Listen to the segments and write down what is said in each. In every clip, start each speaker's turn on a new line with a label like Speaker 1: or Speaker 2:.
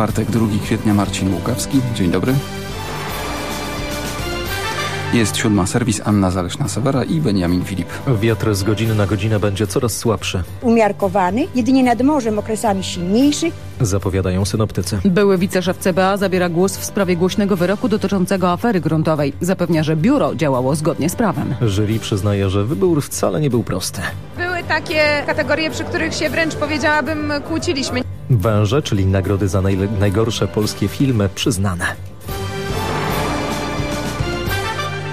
Speaker 1: czwartek, 2 kwietnia, Marcin Łukawski. Dzień dobry. Jest siódma serwis, Anna Zaleszna-Sewera i Beniamin Filip.
Speaker 2: Wiatr z godziny na godzinę będzie coraz słabszy.
Speaker 3: Umiarkowany, jedynie nad morzem okresami silniejszy.
Speaker 2: Zapowiadają synoptycy.
Speaker 4: Były wiceszef CBA zabiera głos w sprawie głośnego wyroku dotyczącego afery gruntowej. Zapewnia, że biuro działało zgodnie z prawem.
Speaker 2: Jury przyznaje, że wybór wcale nie był prosty.
Speaker 5: Były takie kategorie, przy których się wręcz powiedziałabym kłóciliśmy.
Speaker 2: Węże, czyli nagrody za naj najgorsze polskie filmy, przyznane.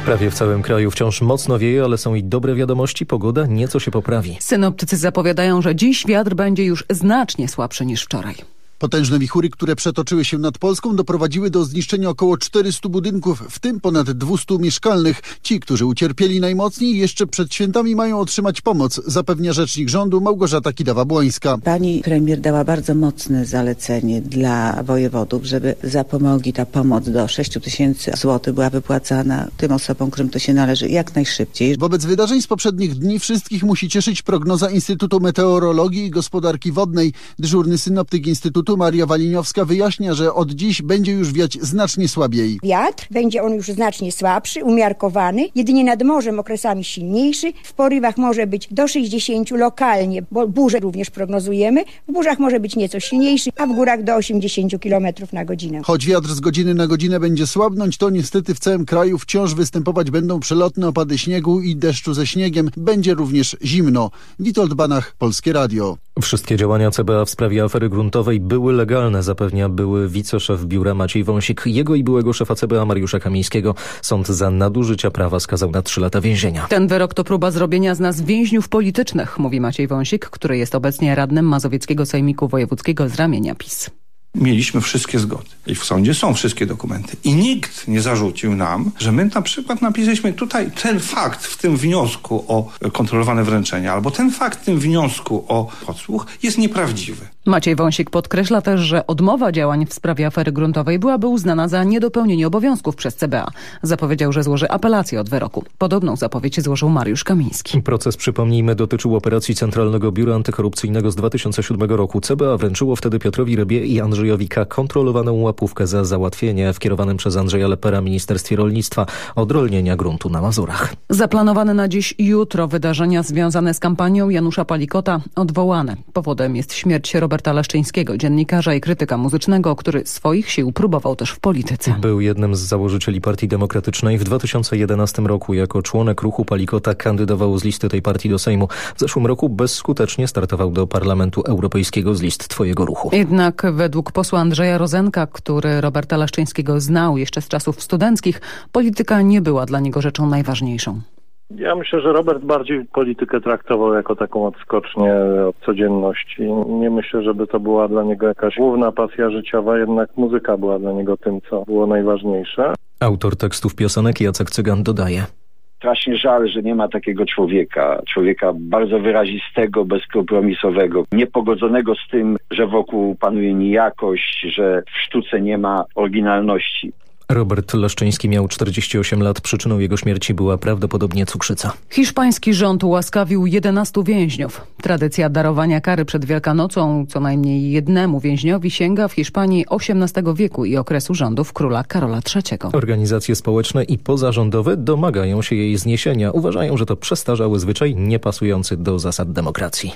Speaker 2: Prawie w całym kraju wciąż mocno wieje, ale są i dobre wiadomości. Pogoda nieco się poprawi.
Speaker 4: Synoptycy zapowiadają, że dziś wiatr będzie już znacznie słabszy niż wczoraj.
Speaker 6: Potężne wichury, które przetoczyły się nad Polską, doprowadziły do zniszczenia około 400 budynków, w tym ponad 200 mieszkalnych. Ci, którzy ucierpieli najmocniej, jeszcze przed świętami mają otrzymać pomoc, zapewnia rzecznik rządu Małgorzata Kidawa-Błońska.
Speaker 7: Pani premier dała bardzo mocne zalecenie dla wojewodów, żeby zapomogli ta pomoc do 6 tysięcy złotych była wypłacana tym osobom, którym to się należy jak najszybciej.
Speaker 6: Wobec wydarzeń z poprzednich dni wszystkich musi cieszyć prognoza Instytutu Meteorologii i Gospodarki Wodnej. Dyżurny synoptyk Instytutu Maria Waliniowska wyjaśnia, że od dziś będzie już wiać znacznie słabiej.
Speaker 3: Wiatr będzie on już znacznie słabszy, umiarkowany, jedynie nad morzem okresami silniejszy. W porywach może być do 60 lokalnie, bo burze również prognozujemy. W burzach może być nieco silniejszy, a w górach do 80 km na godzinę.
Speaker 6: Choć wiatr z godziny na godzinę będzie słabnąć, to niestety w całym kraju wciąż występować będą przelotne opady śniegu i deszczu ze śniegiem. Będzie również zimno. Witold Banach, Polskie Radio.
Speaker 2: Wszystkie działania CBA w sprawie afery gruntowej były legalne, zapewnia były wiceszef biura Maciej Wąsik. Jego i byłego szefa CBA Mariusza Kamińskiego sąd za nadużycia prawa skazał na trzy lata więzienia.
Speaker 4: Ten wyrok to próba zrobienia z nas więźniów politycznych, mówi Maciej Wąsik, który jest obecnie radnym Mazowieckiego Sejmiku Wojewódzkiego z ramienia PiS.
Speaker 8: Mieliśmy wszystkie zgody i w sądzie są wszystkie dokumenty. I nikt nie zarzucił nam, że my na przykład napisaliśmy tutaj ten fakt w tym wniosku o kontrolowane wręczenie, albo ten fakt w tym wniosku o podsłuch jest nieprawdziwy.
Speaker 4: Maciej Wąsik podkreśla też, że odmowa działań w sprawie afery gruntowej byłaby uznana za niedopełnienie obowiązków przez CBA. Zapowiedział, że złoży apelację od wyroku. Podobną zapowiedź złożył Mariusz Kamiński.
Speaker 2: Proces, przypomnijmy, dotyczył operacji Centralnego Biura Antykorupcyjnego z 2007 roku. CBA wręczyło wtedy Piotrowi Rybie i Andrzejowi K. kontrolowaną łapówkę za załatwienie w kierowanym przez Andrzeja Lepera Ministerstwie Rolnictwa odrolnienia gruntu na Mazurach.
Speaker 4: Zaplanowane na dziś i jutro wydarzenia związane z kampanią Janusza Palikota odwołane. Powodem jest śmierć Roberta Leszczyńskiego, dziennikarza i krytyka muzycznego, który swoich sił próbował też w polityce.
Speaker 2: Był jednym z założycieli Partii Demokratycznej. W 2011 roku jako członek ruchu Palikota kandydował z listy tej partii do Sejmu. W zeszłym roku bezskutecznie startował do Parlamentu Europejskiego z list Twojego ruchu.
Speaker 4: Jednak według posła Andrzeja Rozenka, który Roberta Leszczyńskiego znał jeszcze z czasów studenckich, polityka nie była dla niego rzeczą najważniejszą.
Speaker 9: Ja myślę, że Robert bardziej politykę traktował jako taką odskocznię od codzienności. Nie myślę, żeby to była dla niego jakaś główna pasja życiowa, jednak muzyka była dla niego tym, co było najważniejsze.
Speaker 2: Autor tekstów piosenek Jacek Cygan dodaje
Speaker 10: strasznie żal, że nie ma takiego człowieka. Człowieka bardzo wyrazistego, bezkompromisowego, niepogodzonego z tym, że wokół panuje nijakość, że w sztuce nie ma oryginalności.
Speaker 2: Robert Leszczyński miał 48 lat. Przyczyną jego śmierci była prawdopodobnie cukrzyca.
Speaker 4: Hiszpański rząd ułaskawił 11 więźniów. Tradycja darowania kary przed Wielkanocą co najmniej jednemu więźniowi sięga w Hiszpanii XVIII wieku i okresu rządów króla Karola III.
Speaker 2: Organizacje społeczne i pozarządowe domagają się jej zniesienia. Uważają, że to przestarzały zwyczaj niepasujący do zasad demokracji.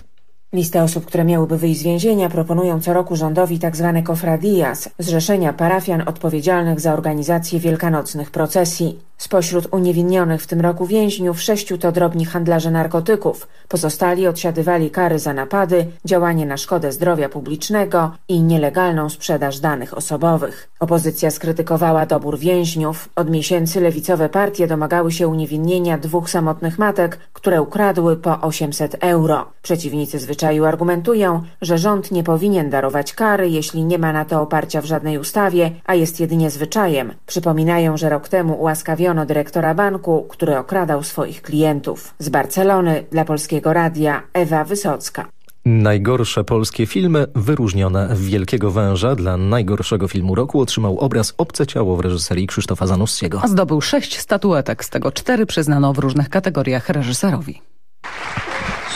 Speaker 11: Listę osób, które miałyby wyjść z więzienia proponują co roku rządowi tzw. Tak cofradías, zrzeszenia parafian odpowiedzialnych za organizację wielkanocnych procesji. Spośród uniewinnionych w tym roku więźniów sześciu to drobni handlarze narkotyków. Pozostali odsiadywali kary za napady, działanie na szkodę zdrowia publicznego i nielegalną sprzedaż danych osobowych. Opozycja skrytykowała dobór więźniów. Od miesięcy lewicowe partie domagały się uniewinnienia dwóch samotnych matek, które ukradły po 800 euro. Przeciwnicy zwyczaju argumentują, że rząd nie powinien darować kary, jeśli nie ma na to oparcia w żadnej ustawie, a jest jedynie zwyczajem. Przypominają, że rok temu ułaskawiono uwolniono dyrektora banku, który okradał swoich klientów. Z Barcelony dla Polskiego Radia Ewa Wysocka.
Speaker 2: Najgorsze polskie filmy wyróżnione w Wielkiego Węża dla najgorszego filmu roku otrzymał obraz Obce ciało w reżyserii Krzysztofa Zanussiego.
Speaker 4: A zdobył sześć statuetek, z tego cztery przyznano w różnych kategoriach reżyserowi.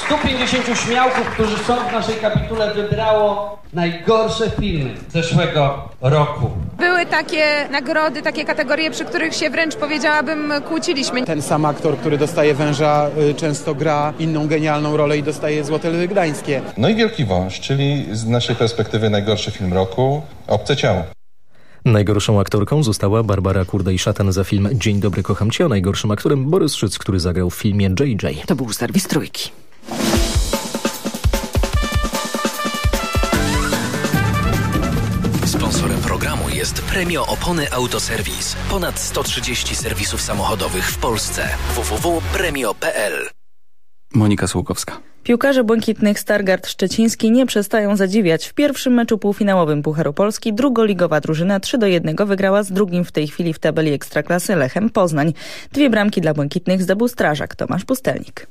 Speaker 12: 150 śmiałków, którzy są w naszej kapitule, wybrało najgorsze filmy zeszłego roku.
Speaker 5: Były takie nagrody, takie kategorie, przy których się wręcz powiedziałabym kłóciliśmy.
Speaker 13: Ten sam aktor, który dostaje węża, y, często gra inną genialną rolę i dostaje Złote Lwy Gdańskie.
Speaker 14: No i Wielki Wąż, czyli z naszej perspektywy najgorszy film roku, Obce Ciało.
Speaker 2: Najgorszą aktorką została Barbara Kurdej-Szatan za film Dzień dobry, kocham cię, a najgorszym aktorem Borys Szyc, który zagrał w filmie JJ.
Speaker 15: To był serwis Trójki.
Speaker 16: Premio Opony Autoserwis. Ponad 130 serwisów samochodowych w Polsce. www.premio.pl
Speaker 1: Monika Słukowska.
Speaker 17: Piłkarze błękitnych Stargard Szczeciński nie przestają zadziwiać. W pierwszym meczu półfinałowym Pucharu Polski drugoligowa drużyna 3 do 1 wygrała z drugim w tej chwili w tabeli Ekstraklasy Lechem Poznań. Dwie bramki dla błękitnych zdobył strażak Tomasz Pustelnik.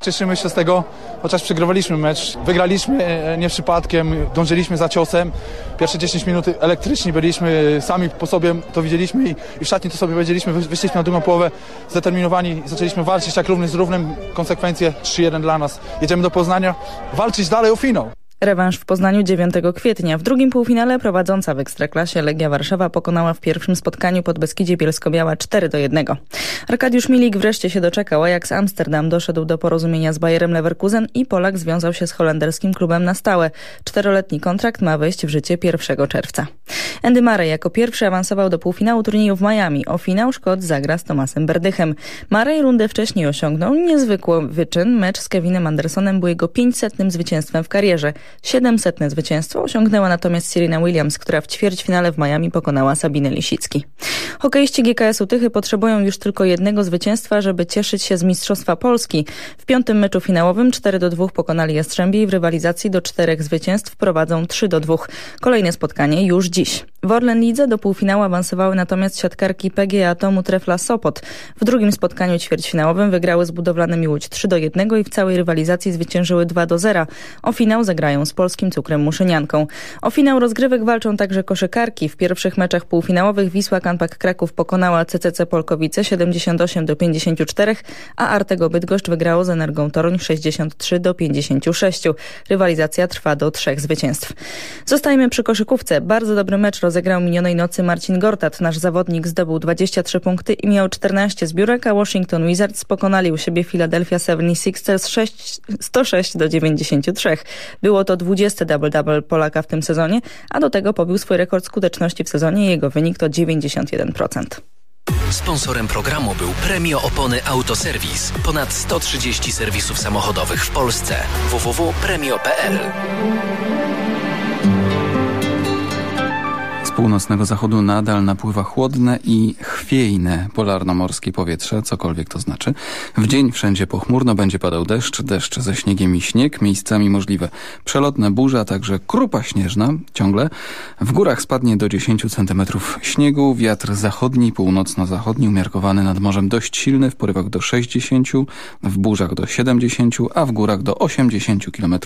Speaker 13: Cieszymy się z tego, chociaż przegrywaliśmy mecz. Wygraliśmy e, nie przypadkiem, dążyliśmy za ciosem. Pierwsze 10 minut elektryczni byliśmy, sami po sobie to widzieliśmy i, i w szatni to sobie powiedzieliśmy. Wyszliśmy na drugą połowę zdeterminowani, zaczęliśmy walczyć jak równy z równym. Konsekwencje 3-1 dla nas. Jedziemy do Poznania, walczyć dalej o finał.
Speaker 17: Rewanż w Poznaniu 9 kwietnia. W drugim półfinale prowadząca w Ekstraklasie Legia Warszawa pokonała w pierwszym spotkaniu pod Beskidzie Bielsko-Biała 4 do 1. Arkadiusz Milik wreszcie się doczekał, a jak z Amsterdam doszedł do porozumienia z Bayerem Leverkusen i Polak związał się z holenderskim klubem na stałe. Czteroletni kontrakt ma wejść w życie 1 czerwca. Andy Murray jako pierwszy awansował do półfinału turnieju w Miami. O finał Szkot zagra z Tomasem Berdychem. Murray rundę wcześniej osiągnął niezwykły wyczyn. Mecz z Kevinem Andersonem był jego 500. zwycięstwem w karierze. 700 zwycięstwo osiągnęła natomiast Serena Williams, która w ćwierćfinale w Miami pokonała Sabinę Lisicki. Hokeiści GKS-u Tychy potrzebują już tylko jednego zwycięstwa, żeby cieszyć się z Mistrzostwa Polski. W piątym meczu finałowym 4 do 2 pokonali Jastrzębie i w rywalizacji do czterech zwycięstw prowadzą 3 do 2. Kolejne spotkanie już dziś. W Orlen Lidze do półfinału awansowały natomiast siatkarki PGA Atomu Trefla Sopot. W drugim spotkaniu ćwierćfinałowym wygrały z budowlanym Łódź 3 do 1 i w całej rywalizacji zwyciężyły 2 do 0. O finał zagrają z polskim cukrem muszynianką. O finał rozgrywek walczą także koszykarki. W pierwszych meczach półfinałowych Wisła Kanpak Kraków pokonała CCC Polkowice 78 do 54, a Artego Bydgoszcz wygrało z Energią Toruń 63 do 56. Rywalizacja trwa do trzech zwycięstw. Zostajemy przy koszykówce. Bardzo dobry mecz rozegrał minionej nocy Marcin Gortat. Nasz zawodnik zdobył 23 punkty i miał 14 zbiórek, a Washington Wizards pokonali u siebie Philadelphia 76ers 6, 106 do 93. Było to 20 double-double Polaka w tym sezonie, a do tego pobił swój rekord skuteczności w sezonie. Jego wynik to 91%.
Speaker 16: Sponsorem programu był Premio Opony Autoserwis. Ponad 130 serwisów samochodowych w Polsce. www.premio.pl
Speaker 1: północnego zachodu nadal napływa chłodne i chwiejne polarnomorskie powietrze, cokolwiek to znaczy. W dzień wszędzie pochmurno będzie padał deszcz, deszcz ze śniegiem i śnieg, miejscami możliwe przelotne burze, a także krupa śnieżna ciągle. W górach spadnie do 10 cm śniegu, wiatr zachodni, północno-zachodni umiarkowany nad morzem dość silny, w porywach do 60, w burzach do 70, a w górach do 80 km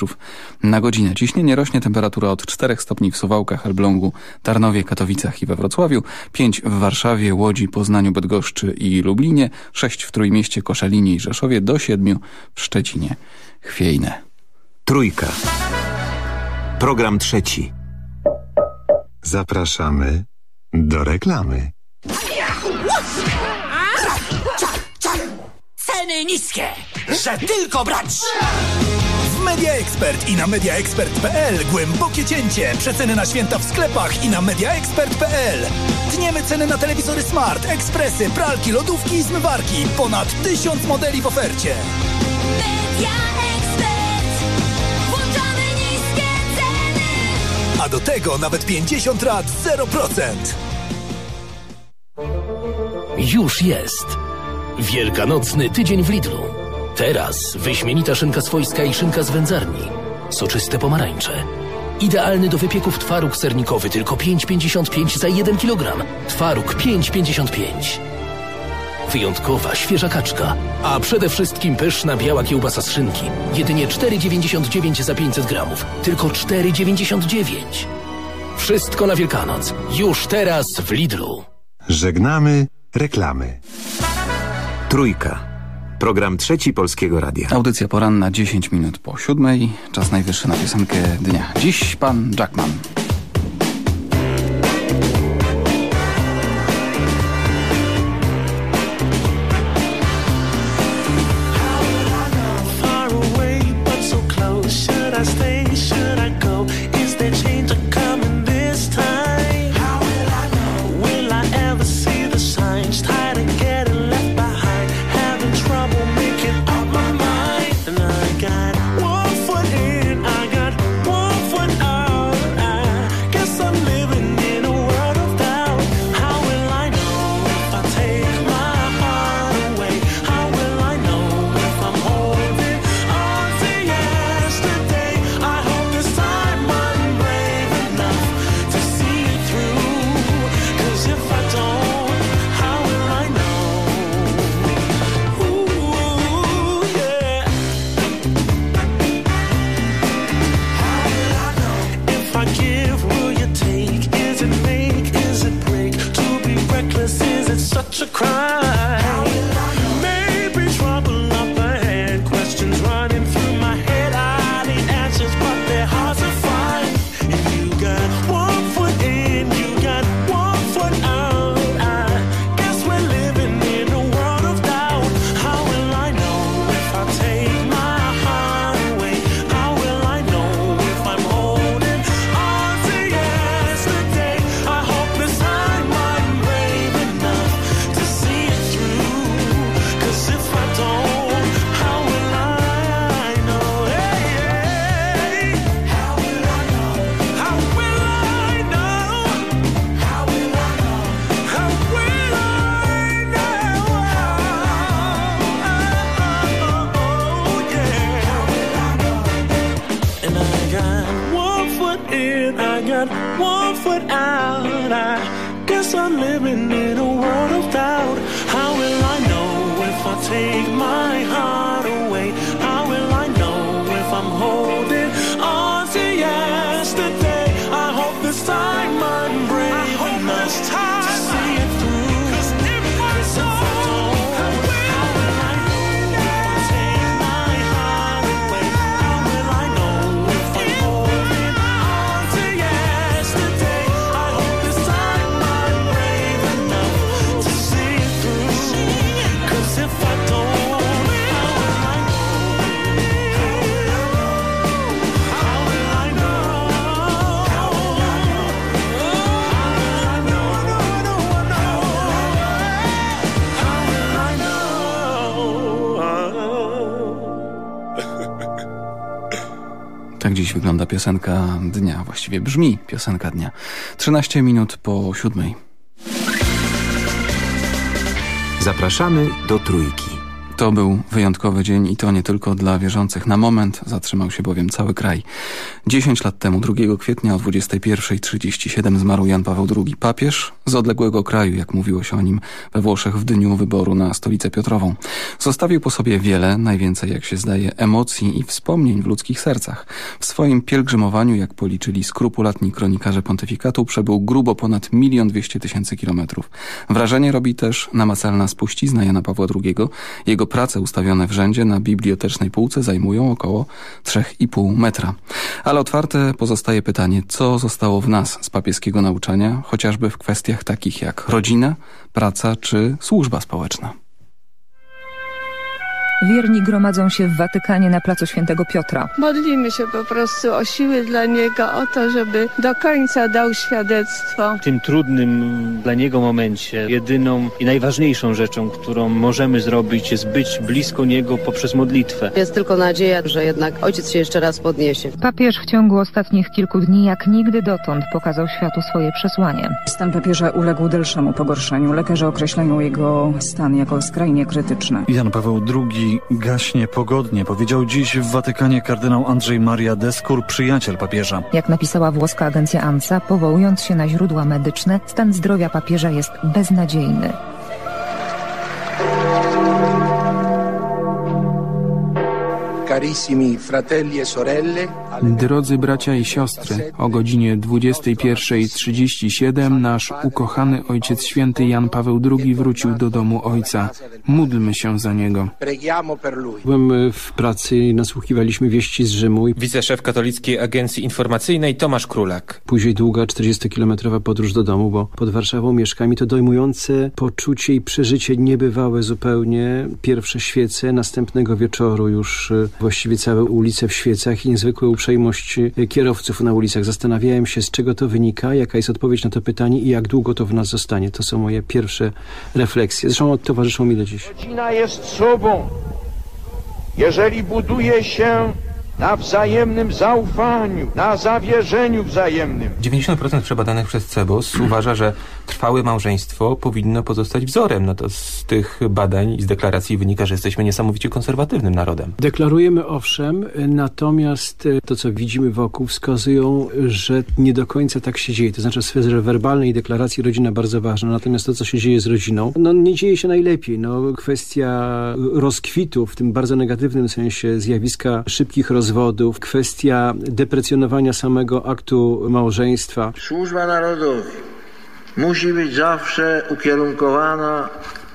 Speaker 1: na godzinę. Ciśnienie rośnie, temperatura od 4 stopni w Suwałkach, Elblągu, Tarnowie, Katowicach i we Wrocławiu, 5 w Warszawie, Łodzi, Poznaniu, Bydgoszczy i Lublinie, 6 w Trójmieście, Koszalinie i Rzeszowie, do 7 w Szczecinie. Chwiejne.
Speaker 18: Trójka. Program trzeci. Zapraszamy do reklamy.
Speaker 19: Ceny niskie, że tylko brać! W Media Expert i na mediaexpert.pl głębokie cięcie. Przeceny na święta w sklepach i na mediaexpert.pl. Dniemy ceny na telewizory smart, ekspresy, pralki, lodówki i zmywarki. Ponad tysiąc modeli w ofercie.
Speaker 20: Media Expert. Włączamy niskie ceny.
Speaker 19: A do tego nawet 50 lat 0%.
Speaker 16: Już jest. Wielkanocny tydzień w Lidlu. Teraz wyśmienita szynka swojska i szynka z wędzarni. Soczyste pomarańcze. Idealny do wypieków twaróg sernikowy tylko 5,55 za 1 kg. Twaróg 5,55. Wyjątkowa, świeża kaczka. A przede wszystkim pyszna biała kiełbasa z szynki. Jedynie 4,99 za 500 gramów. Tylko 4,99. Wszystko na Wielkanoc. Już teraz w Lidlu.
Speaker 18: Żegnamy reklamy. Trójka. Program trzeci Polskiego Radia.
Speaker 21: Audycja poranna 10 minut po siódmej. Czas najwyższy na piosenkę dnia. Dziś pan Jackman. Piosenka dnia, właściwie brzmi piosenka dnia. 13 minut po siódmej.
Speaker 18: Zapraszamy do Trójki.
Speaker 21: To był wyjątkowy dzień i to nie tylko dla wierzących. Na moment zatrzymał się bowiem cały kraj. 10 lat temu, 2 kwietnia o 21.37 zmarł Jan Paweł II, papież z odległego kraju, jak mówiło się o nim we Włoszech w dniu wyboru na stolicę Piotrową. Zostawił po sobie wiele, najwięcej jak się zdaje, emocji i wspomnień w ludzkich sercach. W swoim pielgrzymowaniu, jak policzyli skrupulatni kronikarze pontyfikatu, przebył grubo ponad milion dwieście tysięcy kilometrów. Wrażenie robi też namacalna spuścizna Jana Pawła II. Jego prace ustawione w rzędzie na bibliotecznej półce zajmują około 3,5 metra. Ale otwarte pozostaje pytanie, co zostało w nas z papieskiego nauczania, chociażby w kwestiach takich jak rodzina, praca czy służba społeczna.
Speaker 22: Wierni gromadzą się w Watykanie na placu Świętego Piotra.
Speaker 23: Modlimy się po prostu o siły dla niego, o to, żeby do końca dał świadectwo.
Speaker 24: W tym trudnym dla niego momencie jedyną i najważniejszą rzeczą, którą możemy zrobić jest być blisko niego poprzez modlitwę.
Speaker 25: Jest tylko nadzieja, że jednak ojciec się jeszcze raz podniesie.
Speaker 22: Papież w ciągu ostatnich kilku dni jak nigdy dotąd pokazał światu swoje przesłanie.
Speaker 26: Stan papieża uległ dalszemu pogorszeniu. Lekarze określają jego stan jako skrajnie krytyczny.
Speaker 27: Jan Paweł II gaśnie pogodnie, powiedział dziś w Watykanie kardynał Andrzej Maria Deskur, przyjaciel papieża.
Speaker 22: Jak napisała włoska agencja ANSA, powołując się na źródła medyczne, stan zdrowia papieża jest beznadziejny.
Speaker 28: Drodzy bracia i siostry, o godzinie 21.37 nasz ukochany Ojciec Święty Jan Paweł II wrócił do domu Ojca. Módlmy się za niego.
Speaker 29: Byłem w pracy i nasłuchiwaliśmy wieści z Rzymu
Speaker 30: Wiceszef Katolickiej Agencji Informacyjnej Tomasz Królak.
Speaker 29: później długa 40-kilometrowa podróż do domu, bo pod Warszawą mieszkam i to dojmujące poczucie i przeżycie niebywałe zupełnie. Pierwsze świece, następnego wieczoru już y, właściwie całe ulice w świecach i niezwykła uprzejmość kierowców na ulicach. Zastanawiałem się, z czego to wynika, jaka jest odpowiedź na to pytanie i jak długo to w nas zostanie. To są moje pierwsze refleksje. Zresztą towarzyszą mi do dziś.
Speaker 31: Rodzina jest sobą, jeżeli buduje się na wzajemnym zaufaniu, na zawierzeniu wzajemnym.
Speaker 30: 90% przebadanych przez CEBOS uważa, że trwałe małżeństwo powinno pozostać wzorem. No to z tych badań i z deklaracji wynika, że jesteśmy niesamowicie konserwatywnym narodem.
Speaker 29: Deklarujemy owszem, natomiast e, to, co widzimy wokół, wskazują, że nie do końca tak się dzieje. To znaczy w sferze werbalnej deklaracji rodzina bardzo ważna, natomiast to, co się dzieje z rodziną, no nie dzieje się najlepiej. No, kwestia rozkwitu, w tym bardzo negatywnym sensie zjawiska szybkich rozwodów, kwestia deprecjonowania samego aktu małżeństwa.
Speaker 32: Służba narodowi musi być zawsze ukierunkowana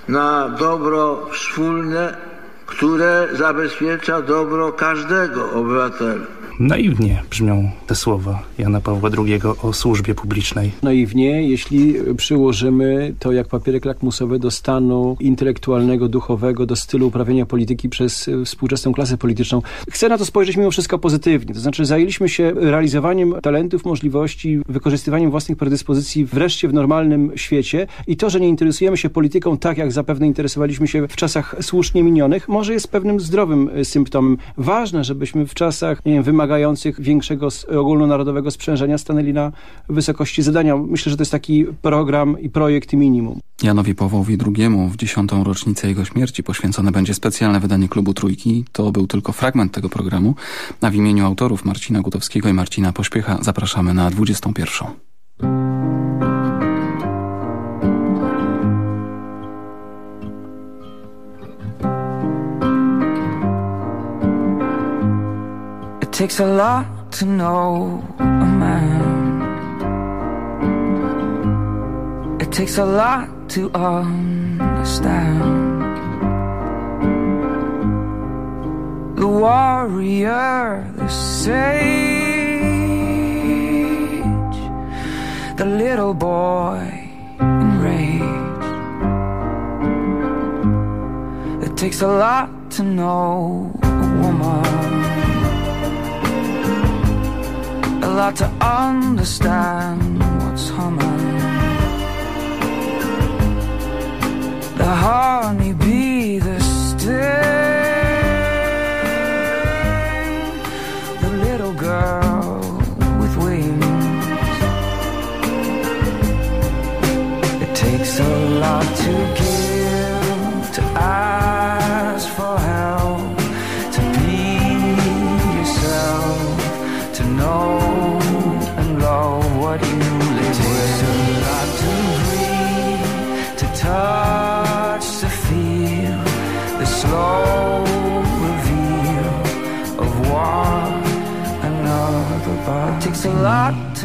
Speaker 32: na dobro wspólne, które zabezpiecza dobro każdego obywatela.
Speaker 33: Naiwnie brzmią te słowa Jana Pawła II o służbie publicznej.
Speaker 29: naiwnie, jeśli przyłożymy to jak papierek lakmusowy do stanu intelektualnego, duchowego, do stylu uprawiania polityki przez współczesną klasę polityczną. Chcę na to spojrzeć mimo wszystko pozytywnie. To znaczy zajęliśmy się realizowaniem talentów, możliwości, wykorzystywaniem własnych predyspozycji wreszcie w normalnym świecie i to, że nie interesujemy się polityką tak, jak zapewne interesowaliśmy się w czasach słusznie minionych, może jest pewnym zdrowym symptomem. Ważne, żebyśmy w czasach nie wiem, wymagających większego ogólnonarodowego sprzężenia stanęli na wysokości zadania. Myślę, że to jest taki program i projekt minimum.
Speaker 1: Janowi Pawłowi II w dziesiątą rocznicę jego śmierci poświęcone będzie specjalne wydanie Klubu Trójki. To był tylko fragment tego programu, a w imieniu autorów Marcina Gutowskiego i Marcina Pośpiecha zapraszamy na 21.
Speaker 34: Takes a lot to know a man. It takes a lot to understand. The warrior, the sage, the little boy enraged. It takes a lot to know a woman. Lot to understand what's humming. The honeybee, the sting, the little girl with wings. It takes a lot to give,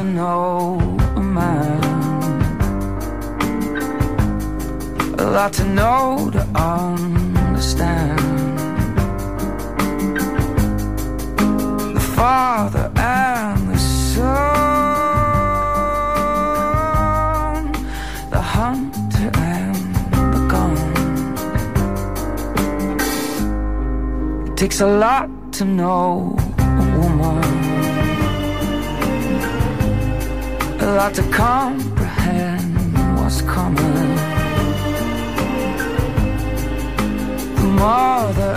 Speaker 34: to know a man. A lot to know to understand. The Father and the Son, the hunter and the gun. It takes a lot to know a woman, a lot to comprehend what's coming. The the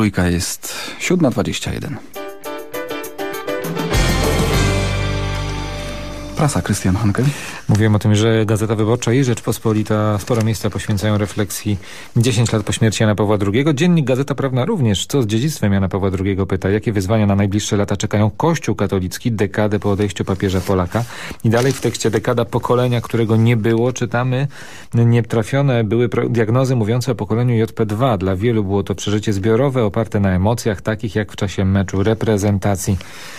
Speaker 1: trójka jest 7.21. Prasa, Krystian Hankel.
Speaker 35: Mówiłem o tym, że Gazeta Wyborcza i Rzeczpospolita sporo miejsca poświęcają refleksji 10 lat po śmierci Jana Pawła II. Dziennik Gazeta Prawna również. Co z dziedzictwem Jana Pawła II pyta, jakie wyzwania na najbliższe lata czekają Kościół katolicki, dekadę po odejściu papieża Polaka. I dalej w tekście dekada pokolenia, którego nie było, czytamy nietrafione były diagnozy mówiące o pokoleniu JP2. Dla wielu było to przeżycie zbiorowe, oparte na emocjach, takich jak w czasie meczu reprezentacji.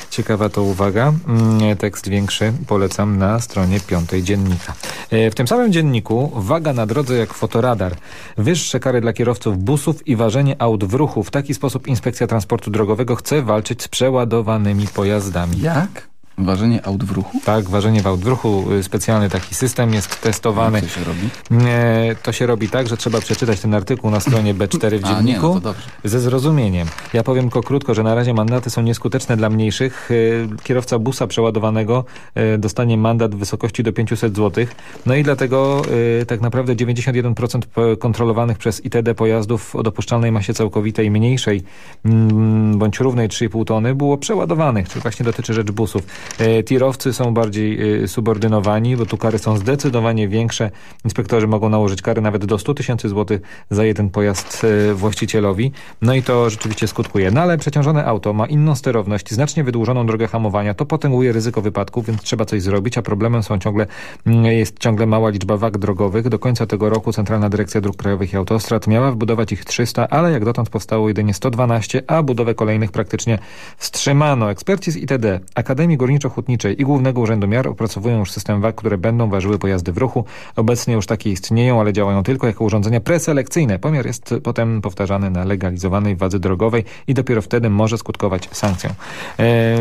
Speaker 35: Ciekawa to uwaga. Mm, Tekst większy polecam na stronie piątej dziennika. E, W tym samym dzienniku waga na drodze jak fotoradar. Wyższe kary dla kierowców busów i ważenie aut w ruchu. W taki sposób Inspekcja Transportu Drogowego chce walczyć z przeładowanymi pojazdami.
Speaker 1: Jak? Ważenie aut w ruchu?
Speaker 35: Tak, ważenie w aut w ruchu. Y, Specjalny taki system jest testowany.
Speaker 1: Co się robi?
Speaker 35: E, To się robi tak, że trzeba przeczytać ten artykuł na stronie B4 w
Speaker 1: A, nie,
Speaker 35: dzienniku
Speaker 1: no to dobrze.
Speaker 35: ze zrozumieniem. Ja powiem tylko krótko, że na razie mandaty są nieskuteczne dla mniejszych. E, Kierowca busa przeładowanego e, dostanie mandat w wysokości do 500 zł. No i dlatego tak naprawdę 91% po- kontrolowanych przez ITD pojazdów o dopuszczalnej masie całkowitej mniejszej mm, bądź równej 3,5 tony było przeładowanych, czyli właśnie dotyczy rzecz busów. E, Tirowcy są bardziej e, subordynowani, bo tu kary są zdecydowanie większe. Inspektorzy mogą nałożyć kary nawet do 100 tysięcy złotych za jeden pojazd e, właścicielowi. No i to rzeczywiście skutkuje. No ale przeciążone auto ma inną sterowność, znacznie wydłużoną drogę hamowania. To potęguje ryzyko wypadków, więc trzeba coś zrobić, a problemem są ciągle, mm, jest ciągle mała liczba wag drogowych. Do końca tego roku Centralna Dyrekcja Dróg Krajowych i Autostrad miała wbudować ich 300, ale jak dotąd powstało jedynie 112, a budowę kolejnych praktycznie wstrzymano. Eksperci z ITD, Akademii Górniczo-Hutniczej i Głównego Urzędu Miar opracowują już system wag, które będą ważyły pojazdy w ruchu. Obecnie już takie istnieją, ale działają tylko jako urządzenia preselekcyjne. Pomiar jest potem powtarzany na legalizowanej wadze drogowej i dopiero wtedy może skutkować sankcją.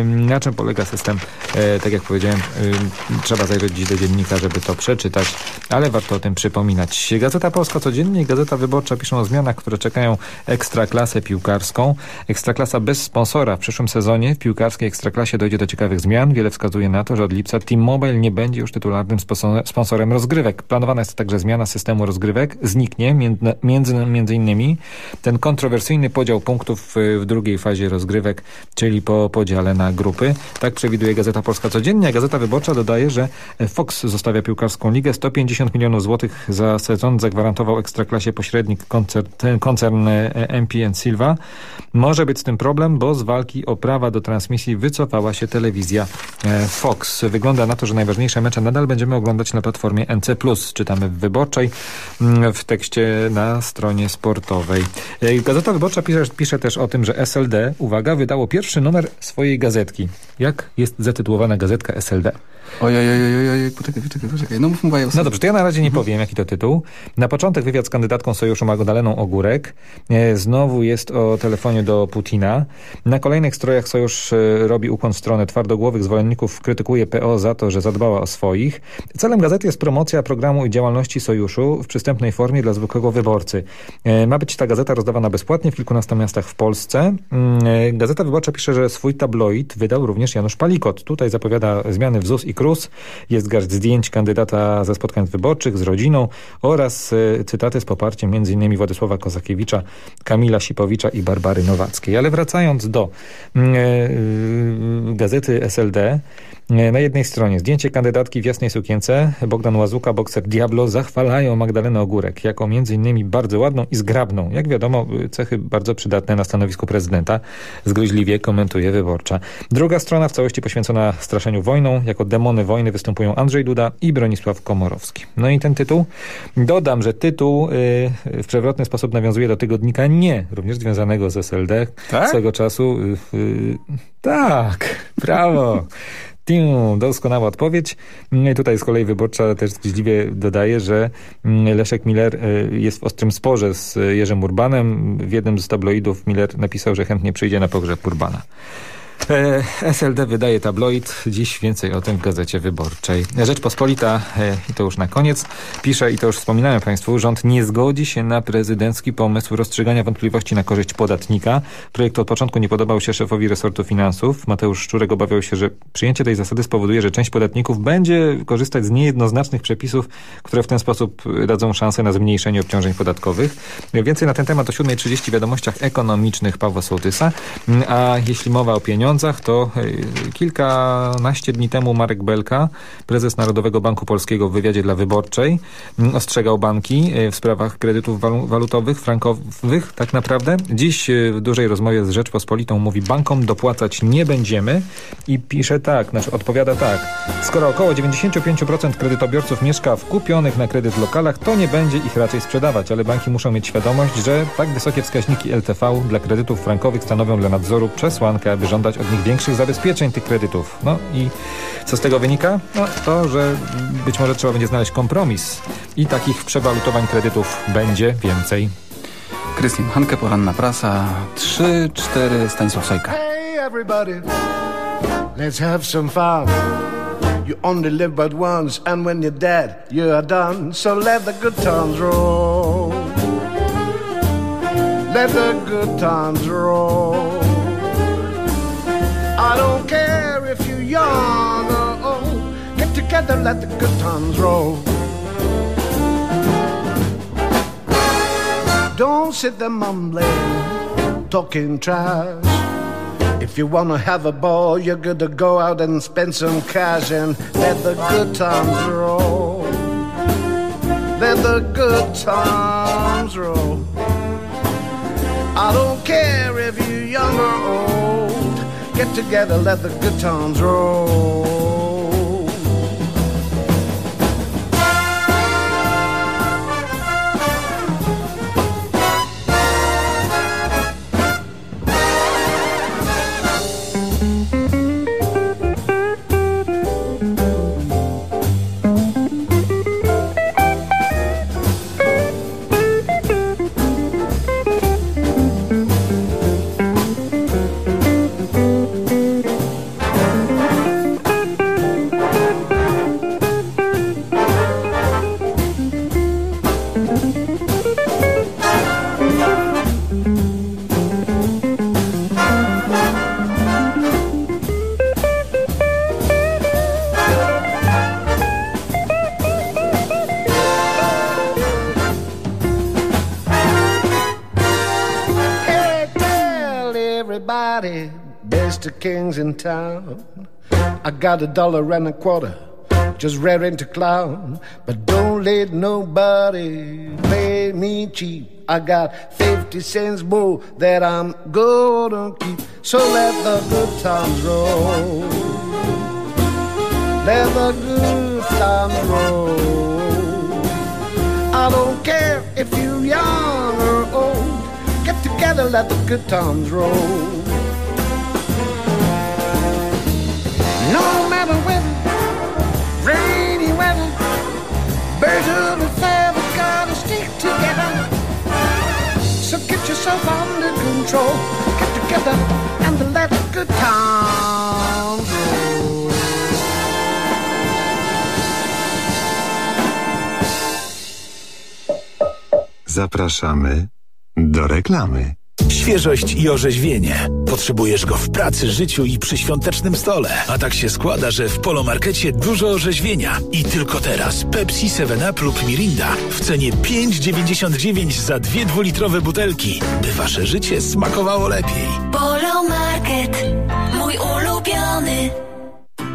Speaker 35: Na czym polega system? E, tak jak powiedziałem, trzeba zajrzeć dziś do dziennika, żeby to przeczytać, ale warto o tym przypominać. Gazeta Polska Codziennie i Gazeta Wyborcza piszą o zmianach, które czekają ekstraklasę piłkarską. Ekstraklasa bez sponsora w przyszłym sezonie w piłkarskiej ekstraklasie dojdzie do ciekawych zmian. Wiele wskazuje na to, że od lipca T-Mobile nie będzie już tytularnym sponso- sponsorem rozgrywek. Planowana jest także zmiana systemu rozgrywek. Zniknie między, między, innymi ten kontrowersyjny podział punktów y, w drugiej fazie rozgrywek, czyli po podziale na grupy. Tak przewiduje Gazeta Polska Codziennie. a Gazeta Wyborcza dodaje, że Fox zostawia piłkarską ligę. 150 milionów złotych za sezon zagwarantował ekstraklasie pośrednik koncern, koncern e, MPN Silva. Może być z tym problem, bo z walki o prawa do transmisji wycofała się telewizja e, Fox. Wygląda na to, że najważniejsze mecze nadal będziemy oglądać na platformie NC+. Czytamy w Wyborczej mm, w tekście na stronie sportowej. E, Gazeta Wyborcza pisze, pisze też o tym, że SLD, uwaga, wydało pierwszy numer swojej gazetki. Jak jest zatytułowana gazetka SLD?
Speaker 1: Ojej, ojej, ojej, ojej, poczekaj, poczekaj, poczekaj. No mów mu
Speaker 35: No dobrze, to ja na razie nie powiem, jaki to tytuł. Na początek wywiad z kandydatką Sojuszu Magdaleną Ogórek. E, Znowu jest o telefonie do Putina. Na kolejnych strojach Sojusz e, robi ukłon w stronę twardogłowych zwolenników, krytykuje PO za to, że zadbała o swoich. Celem gazety jest promocja programu i działalności Sojuszu w przystępnej formie dla zwykłego wyborcy. E, Ma być ta gazeta rozdawana bezpłatnie w kilkunastu miastach w Polsce. Mm, Gazeta Wyborcza pisze, że swój tabloid wydał również Janusz Palikot. Tutaj zapowiada zmiany w ZUS i KRUS. Jest garść zdjęć kandydata ze spotkań wyborczych z rodziną oraz e, cytaty z poparciem m.in. Władysława Kozakiewicza, Kamila Sipowicza i Barbary Nowackiej. Ale wracając do mm, e, gazety SLD, na jednej stronie zdjęcie kandydatki w jasnej sukience, Bogdan Łazuka, bokser Diablo zachwalają Magdalenę Ogórek jako m.in. bardzo ładną i zgrabną. Jak wiadomo, cechy bardzo przydatne na stanowisku prezydenta. Zgryźliwie komentuje Wyborcza. Druga strona w całości poświęcona straszeniu wojną. Jako demony wojny występują Andrzej Duda i Bronisław Komorowski. No i ten tytuł? Dodam, że tytuł y, w przewrotny sposób nawiązuje do tygodnika Nie, również związanego z SLD.
Speaker 1: Tak?
Speaker 35: Swego czasu. Y, y, tak, brawo. Doskonała odpowiedź. Mm, Tutaj z kolei wyborcza też zgryźliwie dodaje, że mm, Leszek Miller y, jest w ostrym sporze z Jerzym Urbanem. W jednym z tabloidów Miller napisał, że chętnie przyjdzie na pogrzeb Urbana. E, SLD wydaje tabloid. Dziś więcej o tym w Gazecie Wyborczej. Rzeczpospolita, e, i to już na koniec, pisze, i to już wspominałem Państwu, rząd nie zgodzi się na prezydencki pomysł rozstrzygania wątpliwości na korzyść podatnika. Projekt od początku nie podobał się szefowi resortu finansów. Mateusz Szczurek obawiał się, że przyjęcie tej zasady spowoduje, że część podatników będzie korzystać z niejednoznacznych przepisów, które w ten sposób dadzą szansę na zmniejszenie obciążeń podatkowych. Więcej na ten temat o 7.30 w wiadomościach ekonomicznych Pawła Sołtysa. A jeśli mowa o pieniądzach, to e, kilkanaście dni temu Marek Belka, prezes Narodowego Banku Polskiego w wywiadzie dla Wyborczej, m, ostrzegał banki e, w sprawach kredytów walu- walutowych, frankowych tak naprawdę. Dziś e, w dużej rozmowie z Rzeczpospolitą mówi bankom dopłacać nie będziemy i pisze tak, znaczy odpowiada tak. Skoro około 95% kredytobiorców mieszka w kupionych na kredyt lokalach, to nie będzie ich raczej sprzedawać, ale banki muszą mieć świadomość, że tak wysokie wskaźniki LTV dla kredytów frankowych stanowią dla nadzoru przesłankę, aby żądać od nich większych zabezpieczeń tych kredytów. No i co z tego wynika? No to, że być może trzeba będzie znaleźć kompromis i takich przewalutowań kredytów będzie więcej.
Speaker 1: Krystian Hanke, poranna prasa, 3-4 Stanisław Sojka.
Speaker 36: Hey everybody, let's have some fun. You only live but once, and when you're dead, you are done. So let the good times roll. Let the good times roll. I don't care if you're young or old. Get together, let the good times roll. Don't sit there mumbling, talking trash. If you wanna have a ball, you're gonna go out and spend some cash and let the good times roll. Let the good times roll. I don't care if you're young or old. Get together, let the good times roll. There's two kings in town. I got a dollar and a quarter, just raring to clown. But don't let nobody play me cheap. I got 50 cents more that I'm gonna keep. So let the good times roll. Let the good times roll. I don't care if you're young or old. Get together, let the good times roll. No matter weather, rainy weather, birds of a feather gotta stick together. So get yourself under control. Get together and let the good times roll.
Speaker 18: Zapraszamy do reklamy.
Speaker 19: Świeżość i orzeźwienie. Potrzebujesz go w pracy, życiu i przy świątecznym stole. A tak się składa, że w Polomarkecie dużo orzeźwienia. I tylko teraz Pepsi 7up lub Mirinda w cenie 5,99 za dwie dwulitrowe butelki, by wasze życie smakowało lepiej.
Speaker 37: Polo Market, mój ulubiony.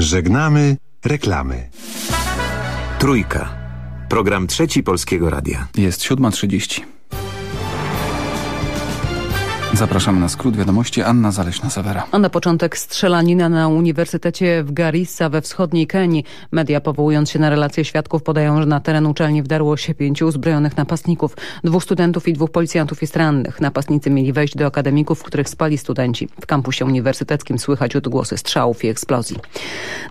Speaker 18: Żegnamy reklamy. Trójka. Program trzeci Polskiego Radia.
Speaker 1: Jest 7.30. Zapraszamy na skrót wiadomości. Anna Zaleśna-Sawera.
Speaker 4: A na początek strzelanina na Uniwersytecie w Garissa we wschodniej Kenii. Media powołując się na relacje świadków podają, że na teren uczelni wdarło się pięciu uzbrojonych napastników. Dwóch studentów i dwóch policjantów jest rannych. Napastnicy mieli wejść do akademików, w których spali studenci. W kampusie uniwersyteckim słychać odgłosy strzałów i eksplozji.